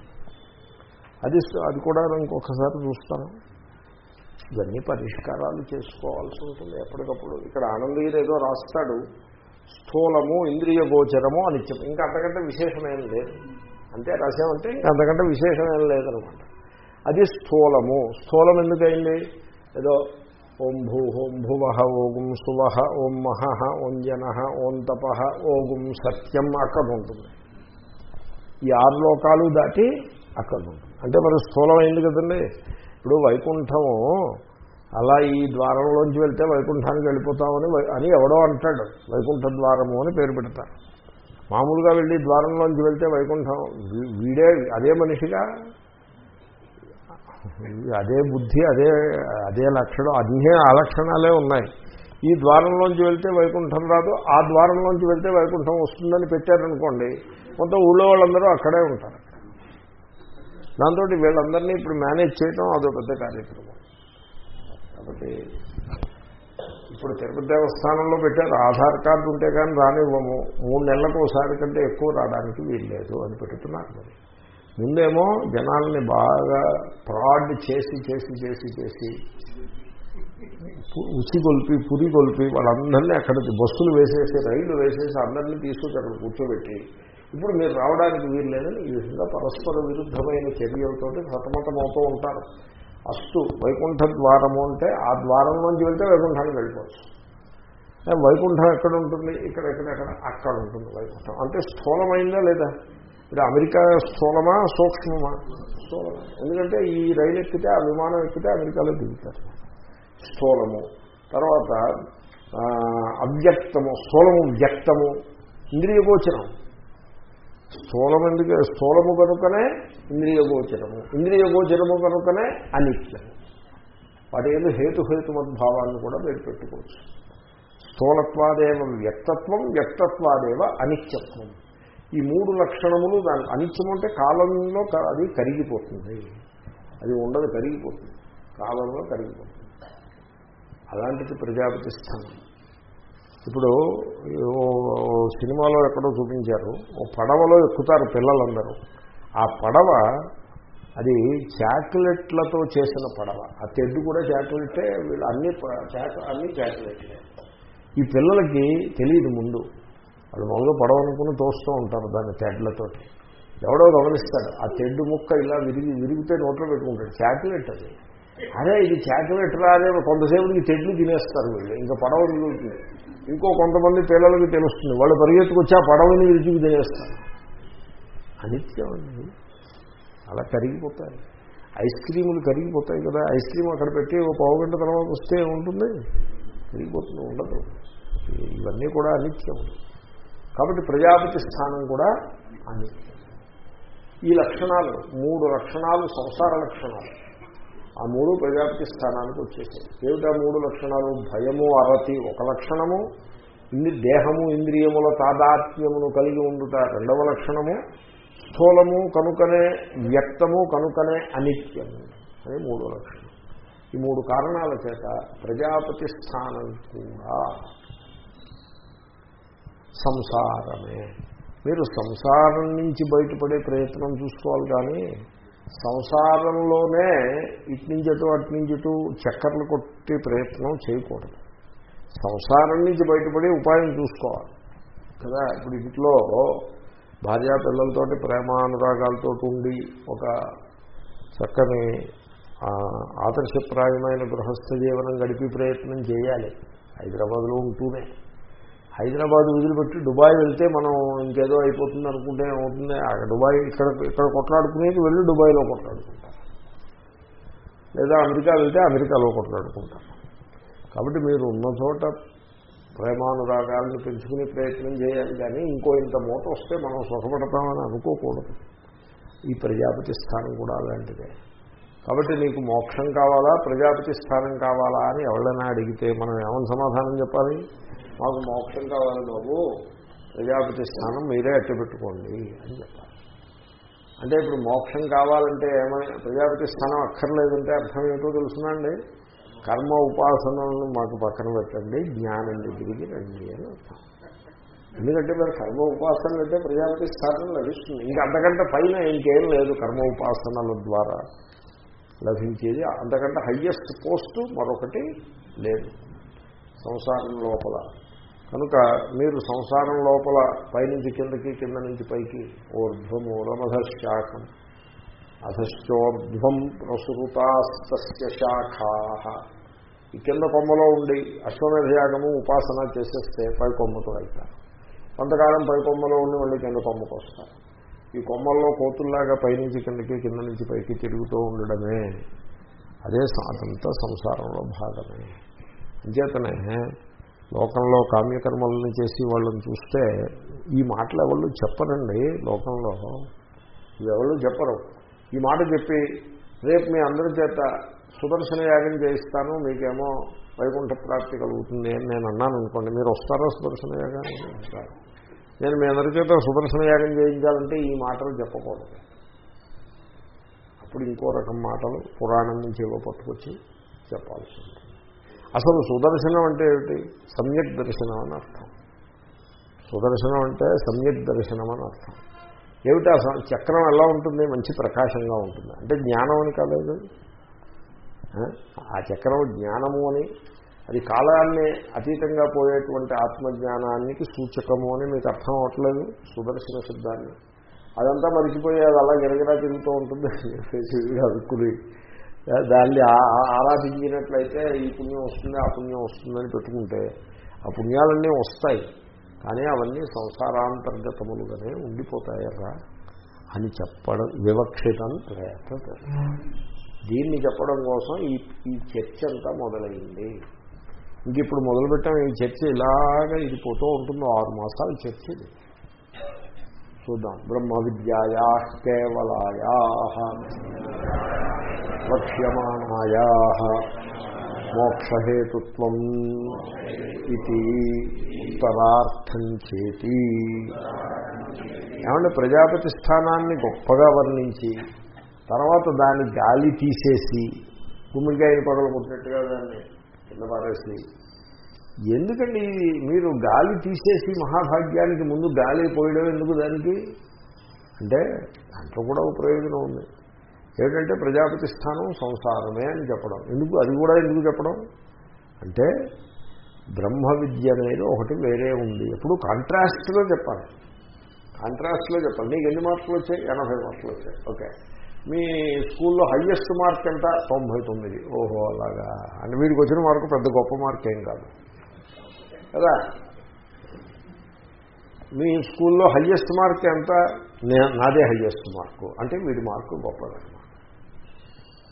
అది అది కూడా ఇంకొకసారి చూస్తాను. ఇవన్నీ పరిష్కారాలు చేసుకోవాల్సి ఉంటుంది ఎప్పటికప్పుడు. ఇక్కడ ఆనందగిరి ఏదో రాస్తాడు స్థూలము ఇంద్రియ గోచరము అనిత్యం ఇంకా అంతకంటే విశేషమేం లేదు. అంతే రాసామంటే ఇంకా అంతకంటే విశేషమేం లేదనమాట. అది స్థూలము. స్థూలం ఎందుకైంది ఏదో ఓం భూ ఓం భువ ఓం సువ ఓం మహ ఓం జన ఓం తప ఓం సత్యం అక్కడ ఉంటుంది ఈ ఆరు లోకాలు దాటి అక్కడ ఉంటుంది అంటే మరి స్థూలమైంది కదండి. ఇప్పుడు వైకుంఠము అలా ఈ ద్వారంలోంచి వెళ్తే వైకుంఠానికి వెళ్ళిపోతామని వై- అని ఎవడో అంటాడు. వైకుంఠ ద్వారము అని పేరు పెడతారు. మామూలుగా వెళ్ళి ద్వారంలోంచి వెళ్తే వైకుంఠం వీడే అదే మనిషిగా అదే బుద్ధి అదే అదే లక్షణం అన్నీ ఆ లక్షణాలే ఉన్నాయి. ఈ ద్వారంలోంచి వెళ్తే వైకుంఠం రాదు ఆ ద్వారంలోంచి వెళ్తే వైకుంఠం వస్తుందని పెట్టారనుకోండి కొంత ఊళ్ళో వాళ్ళందరూ అక్కడే ఉంటారు. దాంతో వీళ్ళందరినీ ఇప్పుడు మేనేజ్ చేయడం అదో పెద్ద కార్యక్రమం. కాబట్టి ఇప్పుడు తిరుపతి దేవస్థానంలో పెట్టారు ఆధార్ కార్డు ఉంటే కానీ రానివ్వము మూడు నెలలకు ఒకసారి కంటే ఎక్కువ రావడానికి వీల్లేదు అని పెడుతున్నారు మరి. ముందేమో జనాల్ని బాగా ఫ్రాడ్ చేసి చేసి చేసి చేసి ఉచి కొలిపి పురి కొలిపి వాళ్ళందరినీ అక్కడ బస్సులు వేసేసి రైళ్ళు వేసేసి అందరినీ తీసుకొచ్చి అక్కడ కూర్చోబెట్టి ఇప్పుడు మీరు రావడానికి వీల్లేదని ఈ విధంగా పరస్పర విరుద్ధమైన చర్యలతో సతమతమవుతూ ఉంటారు. అస్తు వైకుంఠ ద్వారము అంటే ఆ ద్వారం నుంచి వెళ్తే వైకుంఠానికి వెళ్ళిపోవచ్చు. వైకుంఠం ఎక్కడ ఉంటుంది? ఇక్కడ ఎక్కడెక్కడ అక్కడ ఉంటుంది వైకుంఠం. అంటే స్థూలమైందా లేదా? ఇప్పుడు అమెరికా స్థూలమా సూక్ష్మమా? స్థూలమా. ఎందుకంటే ఈ రైలు ఎక్కితే ఆ విమానం ఎక్కితే అమెరికాలో దిగుతారు. స్థూలము. తర్వాత అవ్యక్తము స్థూలము వ్యక్తము ఇంద్రియ గోచరం స్థూలం ఎందుకు స్థూలము కనుకనే ఇంద్రియ గోచరము ఇంద్రియ గోచరము కనుకనే అనిత్యము వాటి ఏదో హేతుహేతుమద్భావాన్ని కూడా మీరు పెట్టుకోవచ్చు. స్థూలత్వాదేవ వ్యక్తత్వం వ్యక్తత్వాదేవ అనిత్యత్వం. ఈ మూడు లక్షణములు దాని అనిత్యం అంటే కాలంలో అది కరిగిపోతుంది. అది ఉండదు కరిగిపోతుంది. కాలంలో కరిగిపోతుంది. అలాంటిది ప్రజాపతి స్థానం. ఇప్పుడు సినిమాలో ఎక్కడో చూపించారు ఓ పడవలో ఎక్కుతారు పిల్లలందరూ. ఆ పడవ అది చాక్లెట్లతో చేసిన పడవ. ఆ తెడ్డు కూడా చాక్లెట్టే వీళ్ళు అన్ని అన్ని చాక్లెట్లే. ఈ పిల్లలకి తెలియదు ముందు. వాళ్ళు మామూలుగా పడవ అనుకుని తోస్తూ ఉంటారు దాన్ని తెడ్లతోటి. ఎవడో గమనిస్తాడు ఆ తెడ్డు ముక్క ఇలా విరిగి విరిగితే నోట్లో పెట్టుకుంటాడు. చాక్లెట్ అది. అరే ఇది చాక్లెట్ రాదే కొంతసేపటికి తెడ్లు తినేస్తారు వీళ్ళు. ఇంకా పడవ విరుగుతుంది ఇంకో కొంతమంది పిల్లలకి తెలుస్తుంది. వాళ్ళు పరిగెత్తుకొచ్చి ఆ పడవని విరిగి తినేస్తారు. అనిత్యం అండి. అలా కరిగిపోతాయి. ఐస్ క్రీములు కరిగిపోతాయి కదా. ఐస్ క్రీమ్ అక్కడ పెట్టి ఒక పావు గంట తర్వాత వస్తే ఉంటుంది కరిగిపోతుంది ఉండదు. ఇవన్నీ కూడా అనిత్యం. కాబట్టి ప్రజాపతి స్థానం కూడా అని. ఈ లక్షణాలు మూడు లక్షణాలు సంసార లక్షణాలు. ఆ మూడు ప్రజాపతి స్థానానికి వచ్చేసాయి. ఏమిటా మూడు లక్షణాలు? భయము అరతి ఒక లక్షణము ఇన్ని దేహము ఇంద్రియముల తాదాత్మ్యమును కలిగి ఉండుట రెండవ లక్షణము స్థూలము కనుకనే వ్యక్తము కనుకనే అనిత్యము. అని మూడో లక్షణం. ఈ మూడు కారణాల చేత ప్రజాపతి స్థానం కూడా సంసారమే. మీరు సంసారం నుంచి బయటపడే ప్రయత్నం చూసుకోవాలి కానీ సంసారంలోనే ఇటు నుంచి అటు అటు నుంచి ఇటు చక్కర్లు కొట్టే ప్రయత్నం చేయకూడదు. సంసారం నుంచి బయటపడి ఉపాయం చూసుకోవాలి. కదా? ఇప్పుడు ఇంట్లో భార్యా పిల్లలతోటి ప్రేమానురాగాలతో ఉండి ఒక చక్కని ఆదర్శప్రాయమైన గృహస్థ జీవనం గడిపి ప్రయత్నం చేయాలి. హైదరాబాద్లో ఉంటూనే. హైదరాబాద్ వదిలిపెట్టి దుబాయ్ వెళ్తే మనం ఇంకేదో అయిపోతుంది అనుకుంటే ఏమవుతుంది? అక్కడ దుబాయ్ ఇక్కడ ఇక్కడ కొట్లాడుకునేది వెళ్ళి దుబాయ్లో కొట్లాడుకుంటారు. లేదా అమెరికా వెళ్తే అమెరికాలో కొట్లాడుకుంటారు. కాబట్టి మీరు ఉన్న చోట ప్రేమానురాగాలను పెంచుకునే ప్రయత్నం చేయాలి కానీ ఇంకో ఇంత మూత వస్తే మనం సుఖపడతామని అనుకోకూడదు. ఈ ప్రజాపతి స్థానం కూడా అలాంటిదే. కాబట్టి నీకు మోక్షం కావాలా? ప్రజాపతి స్థానం కావాలా అని ఎవరైనా అడిగితే మనం ఏమని సమాధానం చెప్పాలి? మాకు మోక్షం కావాలి బాబు. ప్రజాపతి స్థానం మీరే అట్టబెట్టుకోండి అని చెప్పాలి. అంటే ఇప్పుడు మోక్షం కావాలంటే ఏమని ప్రజాపతి స్థానం అక్కర్లేదంటే అర్థం ఏంటో తెలుసునండి కర్మ ఉపాసనలను మాకు పక్కన పెట్టండి జ్ఞానం దగ్గరికి రండి అని అర్థం. ఎందుకంటే మరి కర్మ ఉపాసనలు అంటే ప్రజాపతి స్థానం లభిస్తుంది. ఇంకా అంతకంటే పైన ఇంకేం లేదు కర్మ ఉపాసనల ద్వారా. లభించేది అంతకంటే హయ్యెస్ట్ పోస్టు మరొకటి లేదు. సంసారం లోపల. కనుక మీరు సంసారం లోపల పైనుంచి కిందకి కింద నుంచి పైకి ఊర్ధ్వమూలమధశాఖం అధశ్చోర్ధ్వం ప్రసృతాస్త శాఖా. ఈ కింద కొమ్మలో ఉండి అశ్వమేధయాగము ఉపాసన చేసేస్తే పై కొమ్మతో అవుతారు కొంతకాలం పై కొమ్మలో ఉండి మళ్ళీ కింద కొమ్మకు వస్తారు ఈ కొమ్మల్లో కోతుల్లాగా పైనుంచి కిందకి కింద నుంచి పైకి తిరుగుతూ ఉండడమే. అదే అదంతా సంసారంలో భాగమే. అంచేతనే లోకంలో కామ్యకర్మలను చేసి వాళ్ళని చూస్తే ఈ మాటలు ఎవరు చెప్పరండి లోకంలో. ఎవరు చెప్పరు. ఈ మాట చెప్పి రేపు మీ అందరి చేత సుదర్శన యాగం చేయిస్తాను మీకేమో వైకుంఠ ప్రాప్తి కలుగుతుంది అని నేను అన్నాను అనుకోండి మీరు వస్తారా సుదర్శన యాగానికి? నేను మీ అందరి చేత సుదర్శన యాగం చేయించాలంటే ఈ మాటలు చెప్పకూడదు. అప్పుడు ఇంకో రకం మాటలు పురాణం నుంచి ఏవో పట్టుకొచ్చి చెప్పాల్సి ఉంటుంది. అసలు సుదర్శనం అంటే ఏమిటి? సమ్యక్ దర్శనం అని అర్థం. సుదర్శనం అంటే సమ్యక్ దర్శనం అని అర్థం. ఏమిటి ఆ చక్రం ఎలా ఉంటుంది? మంచి ప్రకాశంగా ఉంటుంది. అంటే జ్ఞానం అని కాలేదు ఆ చక్రం జ్ఞానము అని అది కాలాన్ని అతీతంగా పోయేటువంటి ఆత్మజ్ఞానానికి సూచకము అని మీకు అర్థం అవట్లేదు సుదర్శన శబ్దాన్ని. అదంతా మరిచిపోయి అది అలా గిరగిరా తిరుగుతూ ఉంటుంది అదుక్కుని దాన్ని ఆరాధించినట్లయితే ఈ పుణ్యం వస్తుంది ఆ పుణ్యం వస్తుందని పెట్టుకుంటే ఆ పుణ్యాలన్నీ వస్తాయి. కానీ అవన్నీ సంసారాంతర్గతములుగానే ఉండిపోతాయరా అని చెప్పడం వివక్షితం ప్రయత్నం దీన్ని చెప్పడం కోసం ఈ ఈ చర్చ అంతా మొదలైంది. ఇంక ఇప్పుడు మొదలుపెట్టాం ఈ చర్చ ఇలాగా ఇది పోతూ ఉంటుందో ఆరు మాసాలు చర్చ ఇది. చూద్దాం. బ్రహ్మ విద్యాయా కేవలాయా లక్ష్యమాణాయా మోక్షహేతుత్వం ఇది ఉత్తరార్థం చేతి. ఏమంటే ప్రజాపతి స్థానాన్ని గొప్పగా వర్ణించి తర్వాత దాన్ని గాలి తీసేసి గుమ్మిడికాయ పగలు కొట్టినట్టుగా దాన్ని కింద పారేసి. ఎందుకండి మీరు గాలి తీసేసి మహాభాగ్యానికి ముందు గాలి పోయడం ఎందుకు దానికి? అంటే దాంట్లో కూడా ఒక ప్రయోజనం ఉంది. ఏమిటంటే ప్రజాపతి స్థానం సంసారమే అని చెప్పడం. ఎందుకు? అది కూడా ఎందుకు చెప్పడం? అంటే బ్రహ్మ విద్య అనేది ఒకటి వేరే ఉంది. ఎప్పుడు కాంట్రాస్ట్లో చెప్పాలి. కాంట్రాస్ట్లో చెప్పాలి నీకు ఎన్ని మార్కులు వచ్చాయి? ఎనభై మార్కులు వచ్చాయి. ఓకే. మీ స్కూల్లో హయ్యెస్ట్ మార్క్ ఎంత? తొంభై తొమ్మిది. ఓహో అలాగా. అంటే వీడికి వచ్చిన మార్కు పెద్ద గొప్ప మార్క్ ఏం కాదు. కదా? మీ స్కూల్లో హయ్యెస్ట్ మార్క్ ఎంత? నాదే హయ్యెస్ట్ మార్కు. అంటే వీడి మార్కు గొప్పదన్నమాట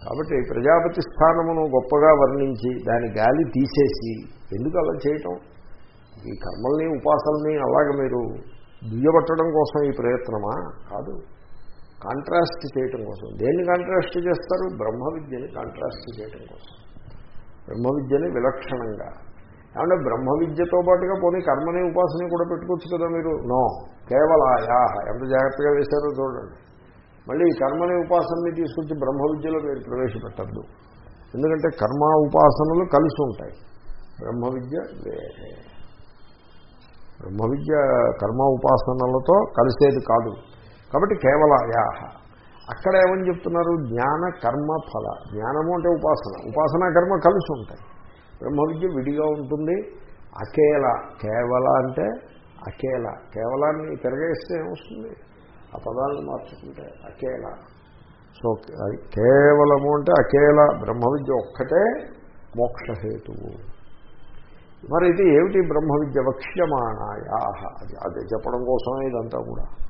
కాబట్టి ప్రజాపతి స్థానమును గొప్పగా వర్ణించి దాని గాలి తీసేసి ఎందుకు అలా చేయటం? ఈ కర్మల్ని ఉపాసల్ని అలాగ మీరు దుయ్యబట్టడం కోసం ఈ ప్రయత్నమా? కాదు. కాంట్రాస్ట్ చేయటం కోసం. దేన్ని కాంట్రాస్ట్ చేస్తారు? బ్రహ్మ విద్యని కాంట్రాస్ట్ చేయటం కోసం. బ్రహ్మ విద్యని విలక్షణంగా. ఏమంటే బ్రహ్మ విద్యతో పాటుగా పోనీ కర్మని ఉపాసన కూడా పెట్టుకోవచ్చు కదా మీరు? నో. కేవలాయా ఎంత జాగ్రత్తగా వేశారో చూడండి. మళ్ళీ ఈ కర్మని ఉపాసనని తీసుకొచ్చి బ్రహ్మ విద్యలో మీరు ప్రవేశపెట్టద్దు. ఎందుకంటే కర్మ ఉపాసనలు కలిసి ఉంటాయి. బ్రహ్మ విద్య వేరే. బ్రహ్మ విద్య కర్మ ఉపాసనలతో కలిసేది కాదు. కాబట్టి కేవలయాహ. అక్కడ ఏమని చెప్తున్నారు? జ్ఞాన కర్మ ఫల. జ్ఞానము అంటే ఉపాసన. ఉపాసన కర్మ కలిసి ఉంటాయి. బ్రహ్మ విద్య విడిగా ఉంటుంది. అకేల. కేవల అంటే అకేల. కేవలాన్ని తిరగేస్తే ఏమొస్తుంది? ఆ పదాలను మార్చుకుంటే అకేల. సో అది కేవలము అంటే అకేల. బ్రహ్మ విద్య ఒక్కటే మోక్షహేతువు. మరి ఇది ఏమిటి బ్రహ్మ విద్య వక్ష్యమాణాయా అది అది చెప్పడం కోసమే ఇదంతా కూడా.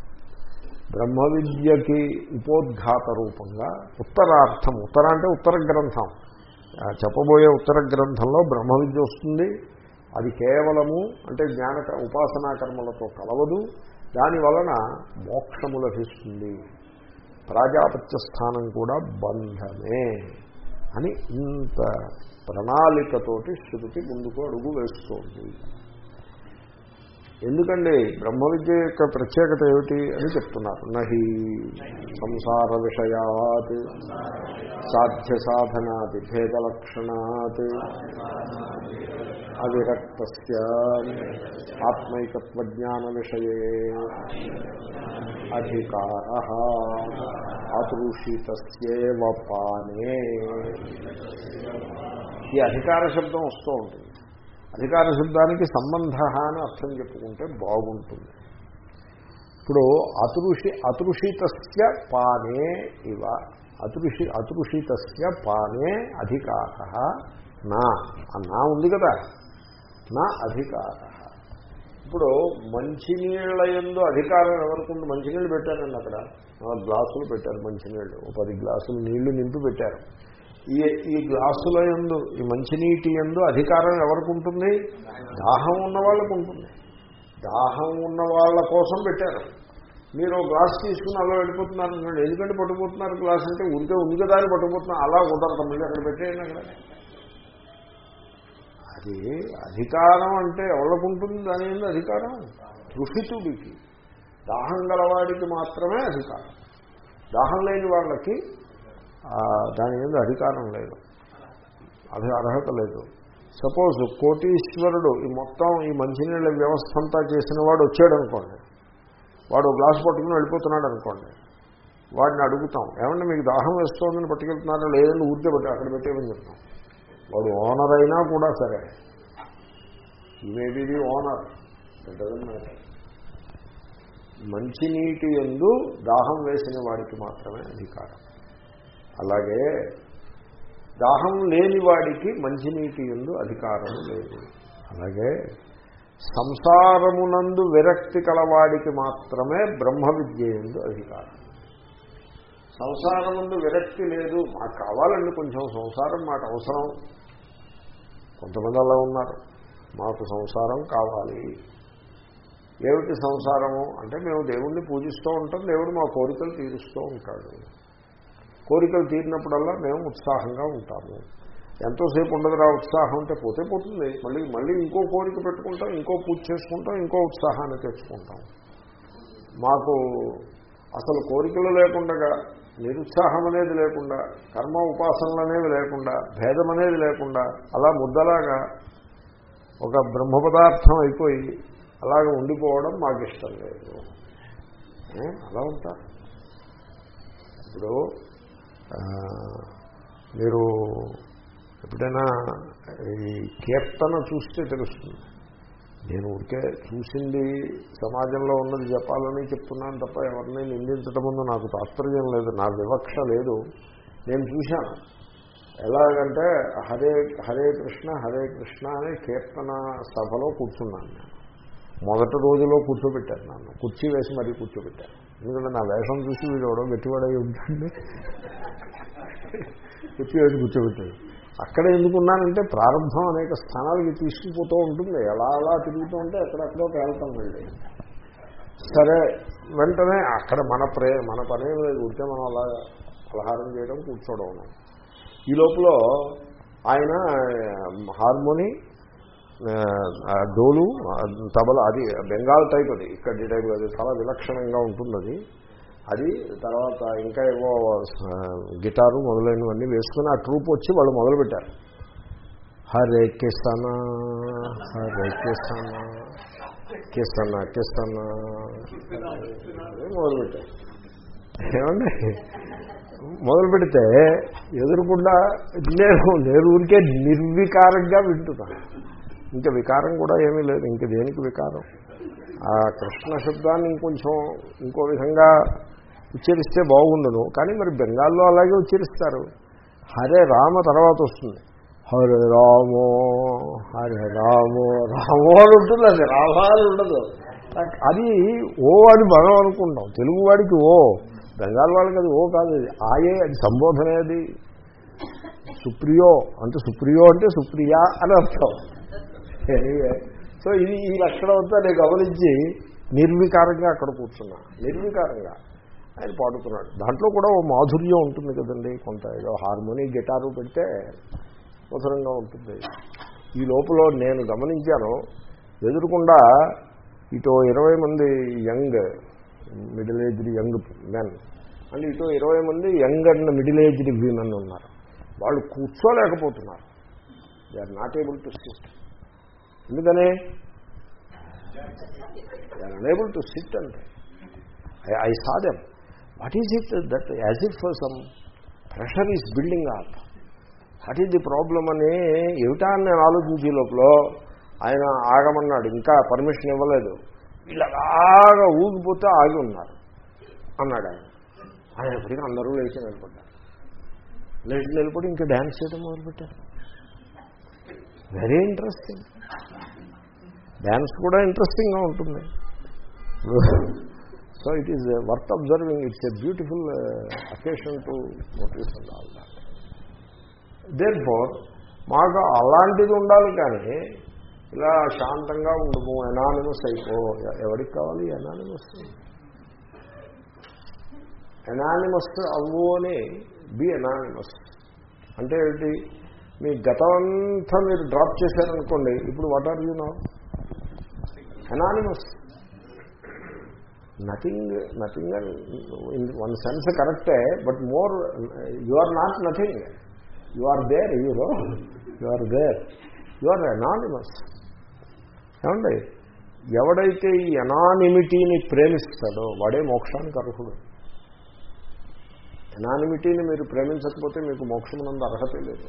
బ్రహ్మ విద్యకి ఉపోద్ఘాత రూపంగా ఉత్తరార్థం ఉత్తర అంటే ఉత్తర గ్రంథం. చెప్పబోయే ఉత్తర గ్రంథంలో బ్రహ్మ విద్య వస్తుంది. అది కేవలము అంటే జ్ఞాన ఉపాసనా కర్మలతో కలవదు. దాని వలన మోక్షము లభిస్తుంది. ప్రాజాపత్య స్థానం కూడా బంధమే అని ఇంత ప్రణాళికతోటి శృతి ముందుకు అడుగు వేస్తోంది. ఎందుకండి? బ్రహ్మ విద్య యొక్క ప్రత్యేకత ఏమిటి అని చెప్తున్నారు. నహి సంసార విషయాత్ సాధ్య సాధనాది భేద లక్షణాత్ అవిరక్త ఆత్మైకత్వ జ్ఞాన విషయ. అధికార అతృషితస్యేవ పానే. ఈ అధికార శబ్దం వస్తూ ఉంటుంది. అధికార శబ్దానికి సంబంధ అని అర్థం చెప్పుకుంటే బాగుంటుంది. ఇప్పుడు అతృషి అతృషితస్య పానే ఇవ. అతృషి అతృషితస్య పానే అధికార. నా నా ఉంది కదా. నా అధికార. ఇప్పుడు మంచినీళ్ళ ఎందు అధికారం ఎవరికి మంచినీళ్ళు పెట్టారండి అక్కడ. గ్లాసులు పెట్టారు మంచినీళ్ళు. ఓ పది గ్లాసులు నీళ్ళు నింపి పెట్టారు. ఈ ఈ గ్లాసుల ఎందు ఈ మంచినీటి ఎందు అధికారం ఎవరికి ఉంటుంది? దాహం ఉన్న వాళ్ళకు ఉంటుంది. దాహం ఉన్న వాళ్ళ కోసం పెట్టారు. మీరు గ్లాస్ తీసుకుని అలా వెళ్ళిపోతున్నారు అనుకోండి ఎందుకంటే పట్టుకుపోతున్నారు గ్లాస్ అంటే ఉంటే ఉంది కదా అని పట్టుకుపోతున్నారు. అలా కుదరదు. మళ్ళీ అక్కడ పెట్టేయండి అక్కడ. అది అధికారం అంటే ఎవరికి ఉంటుంది? దాని ఏంది అధికారం. రుషితుడికి దాహం గలవాడికి మాత్రమే అధికారం. దాహం లేని వాళ్ళకి దాని మీద అధికారం లేదు. అది అర్హత లేదు. సపోజ్ కోటీశ్వరుడు ఈ మొత్తం ఈ మంచినీళ్ళ వ్యవస్థ అంతా చేసిన వాడు వచ్చాడు అనుకోండి వాడు గ్లాస్ పట్టుకుని వెళ్ళిపోతున్నాడు అనుకోండి వాడిని అడుగుతాం ఏమంటే మీకు దాహం వేస్తోందని పట్టుకెళ్తున్నారో? లేదని ఊరికే పెట్టి అక్కడ పెట్టేమని చెప్తాం. వాడు ఓనర్ అయినా కూడా సరే. ఈ ది ఓనర్ మంచినీటి ఎందు దాహం వేసిన వాడికి మాత్రమే అధికారం. అలాగే దాహం లేని వాడికి మంచినీటి ఎందు అధికారం లేదు. అలాగే సంసారమునందు విరక్తి కలవాడికి మాత్రమే బ్రహ్మ విద్య ఎందు అధికారం. సంసారముందు విరక్తి లేదు. మాకు కావాలండి కొంచెం సంసారం మాకు అవసరం. కొంతమంది అలా ఉన్నారు. మాకు సంసారం కావాలి. ఏమిటి సంసారము? అంటే మేము దేవుణ్ణి పూజిస్తూ ఉంటాం. దేవుడు మా కోరికలు తీరుస్తూ ఉంటాడు. కోరికలు తీరినప్పుడల్లా మేము ఉత్సాహంగా ఉంటాము. ఎంతోసేపు ఉండదురా ఉత్సాహం అంటే పోతే పోతుంది. మళ్ళీ మళ్ళీ ఇంకో కోరిక పెట్టుకుంటాం ఇంకో పూజ చేసుకుంటాం ఇంకో ఉత్సాహాన్ని తెచ్చుకుంటాం. మాకు అసలు కోరికలు లేకుండా నిరుత్సాహం అనేది లేకుండా కర్మ ఉపాసనలు అనేవి లేకుండా భేదం అనేది లేకుండా అలా ముద్దలాగా ఒక బ్రహ్మ పదార్థం అయిపోయి అలాగ ఉండిపోవడం మాకు ఇష్టం లేదు అలా ఉంటారు ఇప్పుడు మీరు ఎప్పుడైనా ఈ కీర్తన చూస్తే తెలుస్తుంది. నేను ఊరికే చూసింది సమాజంలో ఉన్నది చెప్పాలని చెప్తున్నాను తప్ప ఎవరిని నిందించడం ముందు నాకు తాత్పర్యం లేదు నా వివక్ష లేదు. నేను చూశాను. ఎలాగంటే హరే హరే కృష్ణ హరే కృష్ణ అనే కీర్తన సభలో కూర్చున్నాను నేను. మొదటి రోజులో కూర్చోబెట్టారు నన్ను. కుర్చీ వేసి మరీ కూర్చోబెట్టాను. ఎందుకంటే నా వేషం చూసి వీడు ఎవడో గట్టివాడై ఉంటుంది కుర్చీ కూర్చోబెట్టాడు. అక్కడ ఎందుకున్నానంటే ప్రారంభం అనేక స్థానాలకి తీసుకుపోతూ ఉంటుంది. ఎలా అలా తిరుగుతూ ఉంటే ఎక్కడెక్కడో వెళ్తాం వెళ్ళి. సరే వెంటనే అక్కడ మన ప్రే మన పనే లేదు. ఉంటే మనం అలా పలహారం చేయడం కూర్చోవడం. ఈ లోపల ఆయన హార్మోని డోలు ఆ, తబల అది బెంగాల్ టైప్ అది. ఇక్కడి టైప్ అది చాలా విలక్షణంగా ఉంటుంది అది. అది తర్వాత ఇంకా ఏవో గిటారు మొదలైనవన్నీ వేసుకుని ఆ ట్రూప్ వచ్చి వాళ్ళు మొదలుపెట్టారు. హరే కిసన హరే కిసన కిసన కిసన మొదలుపెట్టారు. ఏమండి? మొదలు పెడితే ఎదురుకుండా నేను నేను ఊరికే నిర్వికారంగా వింటున్నాను. ఇంకా వికారం కూడా ఏమీ లేదు ఇంక దేనికి వికారం? ఆ కృష్ణ శబ్దాన్ని ఇంకొంచెం ఇంకో విధంగా ఉచ్చరిస్తే బాగుండును. కానీ మరి బెంగాల్లో అలాగే ఉచ్చరిస్తారు. హరే రామ తర్వాత వస్తుంది. హరే రామో హరే రామో రామో అని ఉంటుంది అది రామాలు ఉండదు. అది ఓ అని మనం అనుకుంటాం. తెలుగు వాడికి ఓ బెంగాల్ వాళ్ళకి అది ఓ కాదు. అది ఆయే అది సంబోధన అది. సుప్రియో అంటే సుప్రియో అంటే సుప్రియా అని అర్థం. ఎనీవే సో ఇది ఈ లక్షణం అంతా నేను గమనించి నిర్వికారంగా అక్కడ కూర్చున్నా. నిర్వికారంగా. ఆయన పాడుతున్నాడు. దాంట్లో కూడా ఓ మాధుర్యం ఉంటుంది కదండి. కొంత ఏదో హార్మోని గిటారు పెడితే మధురంగా ఉంటుంది. ఈ లోపల నేను గమనించాను ఎదురుకుండా ఇటు ఇరవై మంది young middle aged young men and ఇటు ఇరవై మంది young and middle aged women ఉన్నారు. వాళ్ళు కూర్చోలేకపోతున్నారు. They are not able to sit ఎందుకని? దే అనేబుల్ టు సిట్ అంటే I saw them what is it that as it for some pressure is building up what is the problem అని ఏమిటా అని నేను ఆలోచించే లోపల ఆయన ఆగమన్నాడు. ఇంకా పర్మిషన్ ఇవ్వలేదు. ఇలాగా ఊగిపోతే ఆగి ఉన్నారు అన్నాడు ఆయన. ఆయన ఎప్పటికీ అందరూ లేచి నిలబడ్డారు. లేచి నిలబడి ఇంకా డ్యాన్స్ చేయడం మొదలుపెట్టారు. వెరీ ఇంట్రెస్టింగ్ డ్యాన్స్ కూడా ఇంట్రెస్టింగ్గా ఉంటుంది. So it is worth observing it's a beautiful occasion to notice all that therefore మాకు అలాంటిది ఉండాలి కానీ ఇలా శాంతంగా ఉండము. ఎనానిమస్ అయిపో. ఎవరికి కావాలి? ఎనానిమస్ ఎనానిమస్ అవ్వు అని బి ఎనానిమస్ అంటే ఏంటి? మీ గతమంతా మీరు డ్రాప్ చేశారనుకోండి ఇప్పుడు what are you know anonymous nothing nothing in one sense కరెక్టే but more you are not nothing you are there you know you are there you are anonymous ఏమండి? ఎవడైతే ఈ ఎనానిమిటీని ప్రేమిస్తాడో వాడే మోక్షానికి అర్హుడు. ఎనానిమిటీని మీరు ప్రేమించకపోతే మీకు మోక్షమునందు అర్హత లేదు.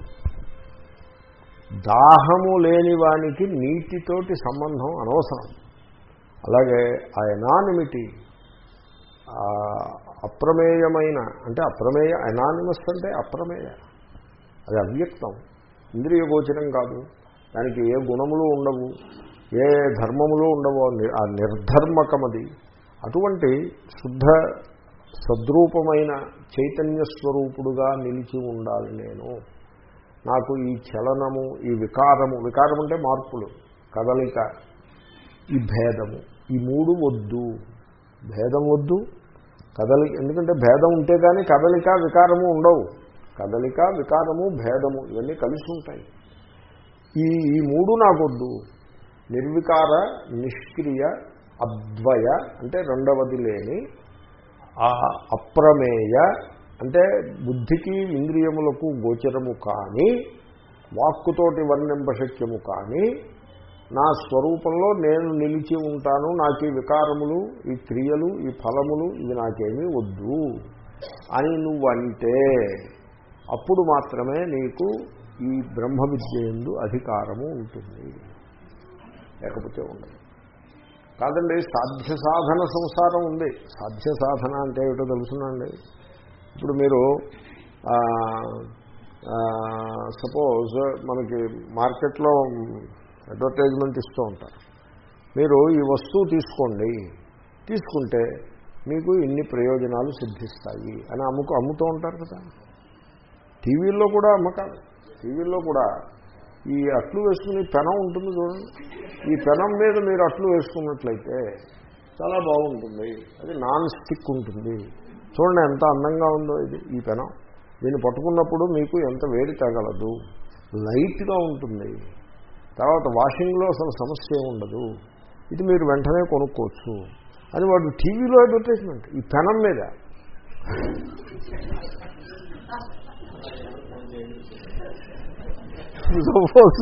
దాహము లేని వానికి నీటితోటి సంబంధం అనవసరం. అలాగే ఆ ఎనానిమిటీ అప్రమేయమైన అంటే అప్రమేయ ఎనానిమస్ అంటే అప్రమేయ. అది అవ్యక్తం. ఇంద్రియ గోచరం కాదు. దానికి ఏ గుణములు ఉండవు ఏ ధర్మములు ఉండవు. ఆ నిర్ధర్మకమది. అటువంటి శుద్ధ సద్రూపమైన చైతన్య స్వరూపుడుగా నిలిచి ఉండాలి నేను. నాకు ఈ చలనము ఈ వికారము వికారం అంటే మార్పులు కదలిక ఈ భేదము ఈ మూడు వద్దు. భేదం వద్దు కదలిక ఎందుకంటే భేదం ఉంటే కానీ కదలిక వికారము ఉండవు. కదలిక వికారము భేదము ఇవన్నీ కలిసి ఉంటాయి. ఈ ఈ మూడు నాకొద్దు. నిర్వికార నిష్క్రియ అద్వయ అంటే రెండవది లేని ఆ అప్రమేయ అంటే బుద్ధికి ఇంద్రియములకు గోచరము కానీ వాక్కుతోటి వర్ణింపశక్యము కానీ నా స్వరూపంలో నేను నిలిచి ఉంటాను నాకు ఈ వికారములు ఈ క్రియలు ఈ ఫలములు ఇవి నాకేమీ వద్దు అని నువ్వంటే అప్పుడు మాత్రమే నీకు ఈ బ్రహ్మ విద్యందు అధికారము ఉంటుంది. లేకపోతే ఉండదు. కాదండి సాధ్య సాధన సంసారం ఉంది. సాధ్య సాధన అంటే ఏమిటో తెలుసునండి. ఇప్పుడు మీరు సపోజ్ మనకి మార్కెట్లో అడ్వర్టైజ్మెంట్ ఇస్తూ ఉంటారు. మీరు ఈ వస్తువు తీసుకోండి. తీసుకుంటే మీకు ఇన్ని ప్రయోజనాలు సిద్ధిస్తాయి అని అమ్ముకు అమ్ముతూ ఉంటారు కదా. టీవీల్లో కూడా అమ్మకాలు. టీవీల్లో కూడా ఈ అట్లు వేసుకుని పెనం ఉంటుంది చూడండి. ఈ పెనం మీద మీరు అట్లు వేసుకున్నట్లయితే చాలా బాగుంటుంది. అది నాన్ స్టిక్ ఉంటుంది. చూడండి ఎంత అందంగా ఉందో ఇది ఈ పెనం. దీన్ని పట్టుకున్నప్పుడు మీకు ఎంత వేడి తగలదు. లైట్గా ఉంటుంది. తర్వాత వాషింగ్లో అసలు సమస్య ఉండదు. ఇది మీరు వెంటనే కొనుక్కోవచ్చు. అది వాడు టీవీలో అడ్వర్టైజ్మెంట్. ఈ పెనం మీద. సపోజ్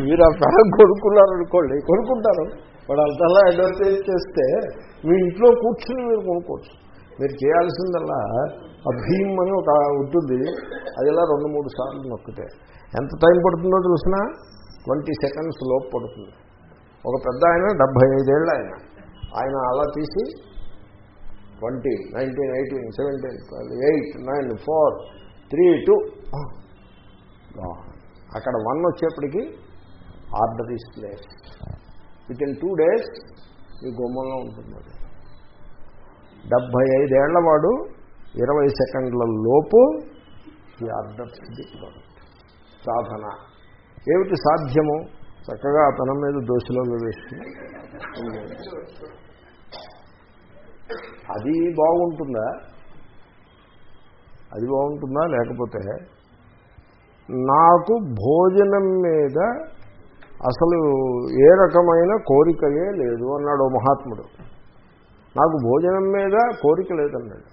మీరు ఆ పెనం కొనుక్కున్నారనుకోండి కొనుక్కుంటారు. వాడు అంతలా అడ్వర్టైజ్ చేస్తే మీ ఇంట్లో కూర్చుని మీరు కొనుక్కోవచ్చు. మీరు చేయాల్సిందల్లా ఆ భీమ్ అని ఒక ఉంటుంది. అది ఇలా రెండు మూడు సార్లు నొక్కితే. ఎంత టైం పడుతుందో చూసినా ట్వంటీ సెకండ్స్ లోపు పడుతుంది. ఒక పెద్ద ఆయన డెబ్బై ఐదేళ్ళు ఆయన. ఆయన అలా తీసి twenty nineteen eighteen seventeen twelve eight nine four three two. అక్కడ వన్ వచ్చేప్పటికి order is place within two days ఈ గుమ్మంలో ఉంటుంది అది. డెబ్భై ఐదేళ్ళ వాడు ఇరవై సెకండ్ల లోపు ఈ ఆర్డర్ సాధన. ఏమిటి సాధ్యము? చక్కగా అతనం మీద దోషిలో వేస్తుంది అది బాగుంటుందా? అది బాగుంటుందా? లేకపోతే నాకు భోజనం మీద అసలు ఏ రకమైన కోరికయే లేదు అన్నాడు మహాత్ముడు. నాకు భోజనం మీద కోరిక లేదన్నాడు.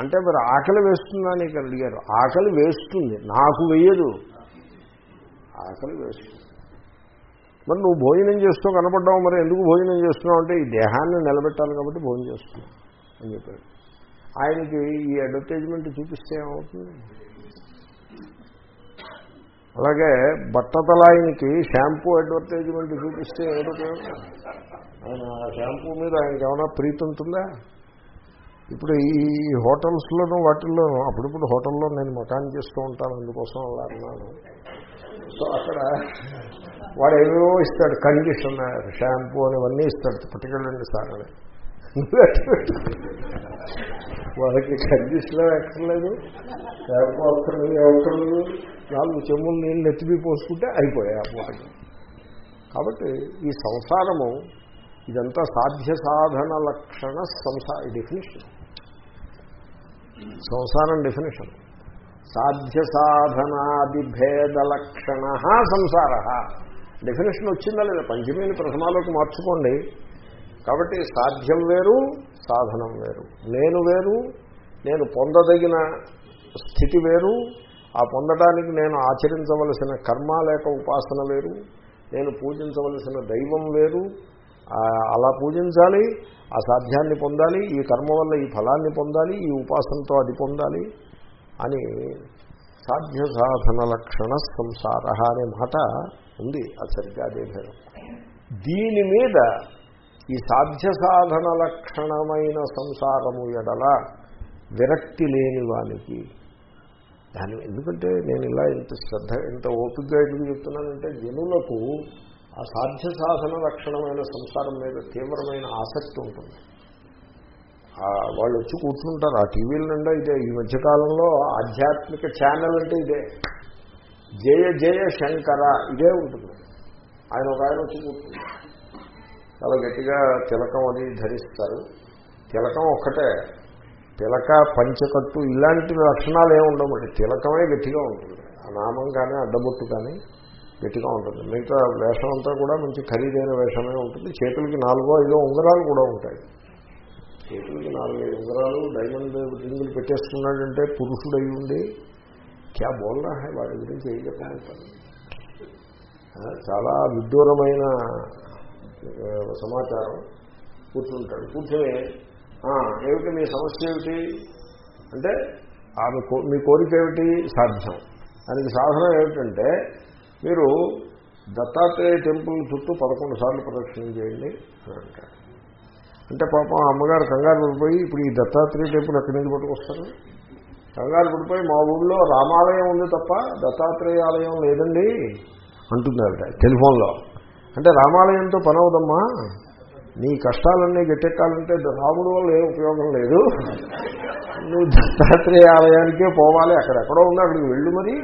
అంటే మరి ఆకలి వేస్తుందా నీకు అడిగారు ఆకలి వేస్తుంది. నాకు వేయదు. ఆకలి వేస్తుంది. మరి నువ్వు భోజనం చేస్తూ కనపడ్డావు మరి ఎందుకు భోజనం చేస్తున్నావు అంటే ఈ దేహాన్ని నిలబెట్టాలి కాబట్టి భోజనం చేస్తున్నావు అని చెప్పాడు. ఆయనకి ఈ అడ్వర్టైజ్మెంట్ చూపిస్తే ఏమవుతుంది? అలాగే బట్టతలాయనికి షాంపూ అడ్వర్టైజ్మెంట్ చూపిస్తే ఏమిటో? ఆయన షాంపూ మీద ఆయనకి ఏమైనా ప్రీతి ఉంటుందా? ఇప్పుడు ఈ హోటల్స్లోనూ వాటిల్లోనూ అప్పుడప్పుడు హోటల్లో నేను మకాన్ చేస్తూ ఉంటాను అందుకోసం అలా అన్నాను. సో అక్కడ వాడు ఏవేవో ఇస్తాడు కండిషనర్ షాంపూ అనేవన్నీ ఇస్తాడు పట్టుకెళ్ళండి సార్ అని. వాళ్ళకి కండిషనర్ ఎక్కర్లేదు షాంపూ అవసరం అవసరం లేదు. నాలుగు చెమ్ములు నీళ్ళు నెత్తిపి పోసుకుంటే అయిపోయాయి ఆ కాబట్టి ఈ సంసారము ఇదంతా సాధ్య సాధన లక్షణ సంసార డెఫినేషన్ సంసారం డెఫినేషన్ సాధ్య సాధనాది భేద లక్షణ సంసార. డెఫినేషన్ వచ్చిందా లేదా? పంచమీని ప్రథమాలోకి మార్చుకోండి. కాబట్టి సాధ్యం వేరు సాధనం వేరు. నేను వేరు నేను పొందదగిన స్థితి వేరు. ఆ పొందడానికి నేను ఆచరించవలసిన కర్మ లేక ఉపాసన వేరు. నేను పూజించవలసిన దైవం వేరు. అలా పూజించాలి ఆ సాధ్యాన్ని పొందాలి ఈ కర్మ వల్ల ఈ ఫలాన్ని పొందాలి ఈ ఉపాసనతో అది పొందాలి అని సాధ్య సాధన లక్షణ సంసార అనే మాట ఉంది. అది సరిగ్గా అదే భేదం. దీని మీద ఈ సాధ్య సాధన లక్షణమైన సంసారము ఎడల విరక్తి లేని వానికి దాని ఎందుకంటే నేను ఇలా ఇంత శ్రద్ధ ఇంత ఓపికగా ఎందుకు చెప్తున్నానంటే జనులకు ఆ సాధ్య సాధన లక్షణమైన సంసారం మీద తీవ్రమైన ఆసక్తి ఉంటుంది. వాళ్ళు వచ్చి కూర్చుంటారు. ఆ టీవీల నిండా ఇదే. ఈ మధ్యకాలంలో ఆధ్యాత్మిక ఛానల్ అంటే ఇదే. జయ జయ శంకర ఇదే ఉంటుంది. ఆయన ఒక ఆయన వచ్చి కూర్చుంటారు. చాలా గట్టిగా తిలకం అది ధరిస్తారు. తిలకం ఒక్కటే. తిలక పంచకట్టు ఇలాంటి లక్షణాలు ఏమి ఉండవు. తిలకమే గట్టిగా ఉంటుంది. ఆ నామం కానీ అడ్డబొట్టు కానీ గట్టిగా ఉంటుంది. మిగతా వేషం అంతా కూడా మంచి ఖరీదైన వేషమే ఉంటుంది. చేతులకి నాలుగో ఐదో ఉంగరాలు కూడా ఉంటాయి. చేతులకి నాలుగైదు ఉంగరాలు డైమండ్ రింగులు పెట్టేసుకున్నాడంటే పురుషుడు అయి ఉండి క్యా బోల్నా హై? వాడి గురించి ఏం చెప్పమంటారు? చాలా విడ్డూరమైన సమాచారం కూర్చుంటాడు. కూర్చొని ఏమిటి మీ సమస్య ఏమిటి? అంటే ఆమె మీ కోరిక ఏమిటి? సాధ్యం. దానికి సాధనం ఏమిటంటే మీరు దత్తాత్రేయ టెంపుల్ చుట్టూ పదకొండు సార్లు ప్రదక్షిణం చేయండి అని అంటారు. అంటే పాపం అమ్మగారు కంగారు పడిపోయి ఇప్పుడు ఈ దత్తాత్రేయ టెంపుల్ ఎక్కడి నుంచి పట్టుకొస్తారు? కంగారు పడిపోయి మా ఊళ్ళో రామాలయం ఉంది తప్ప దత్తాత్రేయ ఆలయం లేదండి అంటున్నారట టెలిఫోన్లో. అంటే రామాలయంతో పనవదమ్మా నీ కష్టాలన్నీ గట్టెక్కాలంటే రాముడు వల్ల ఏ ఉపయోగం లేదు. నువ్వు దత్తాత్రేయ ఆలయానికే పోవాలి అక్కడెక్కడో ఉంది అక్కడికి వెళ్ళు మరి.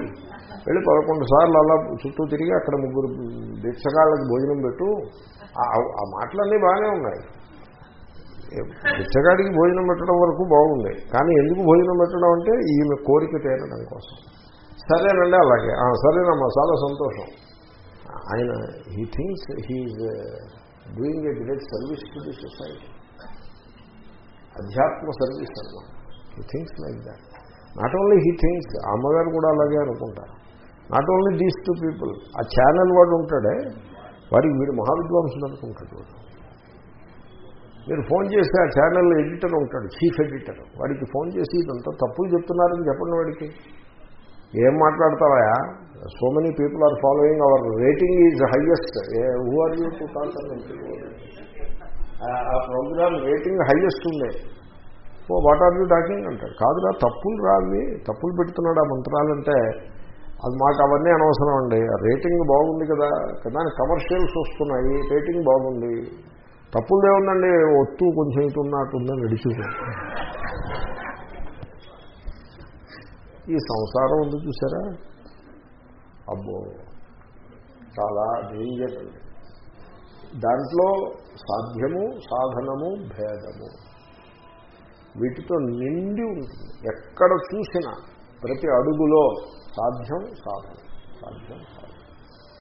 వెళ్ళి పదకొండు సార్లు అలా చుట్టూ తిరిగి అక్కడ ముగ్గురు భిక్షగాళ్ళకి భోజనం పెట్టు. ఆ మాటలన్నీ బాగానే ఉన్నాయి. బిచ్చగాడికి భోజనం పెట్టడం వరకు బాగుంది. కానీ ఎందుకు భోజనం పెట్టడం అంటే ఈమె కోరిక తీరడం కోసం. సరేనండి అలాగే. సరేనమ్మా చాలా సంతోషం. ఆయన he thinks he's doing a great service to the society అధ్యాత్మ సర్వీస్ అన్నమాట. He thinks like that not only he thinks అమ్మగారు కూడా అలాగే అనుకుంటారు. Not only these two people ఆ ఛానల్ వాడు ఉంటాడే వాడికి వీడు మహావిద్వాంసుడు అనుకుంటాడు. వాడు మీరు ఫోన్ చేసి ఆ ఛానల్ ఎడిటర్ ఉంటాడు చీఫ్ ఎడిటర్. వాడికి ఫోన్ చేసి ఇదంతా తప్పులు చెప్తున్నారని చెప్పండి వాడికి. ఏం మాట్లాడతావా so many people are following our rating is highest who are you two thousand ఆ ప్రోగ్రామ్ రేటింగ్ హయ్యెస్ట్ ఉండే. Oh what are you talking అంటాడు. కాదురా తప్పులు రావి తప్పులు పెడుతున్నాడు ఆ మంత్రాలంటే అది మాకు అవన్నీ అనవసరం అండి. రేటింగ్ బాగుంది కదా. దానికి కమర్షియల్స్ వస్తున్నాయి. రేటింగ్ బాగుంది. తప్పులు ఏముందండి? ఒత్తు కొంచెం ఇటు ఉన్నట్టుందని నడిచిపోయి ఈ సంసారం ఉంది చూసారా? అబ్బో! చాలా డేంజర్ దాంట్లో సాధ్యము సాధనము భేదము. వీటితో నిండి ఉంటుంది. ఎక్కడ చూసినా ప్రతి అడుగులో సాధ్యం సాధన సాధ్యం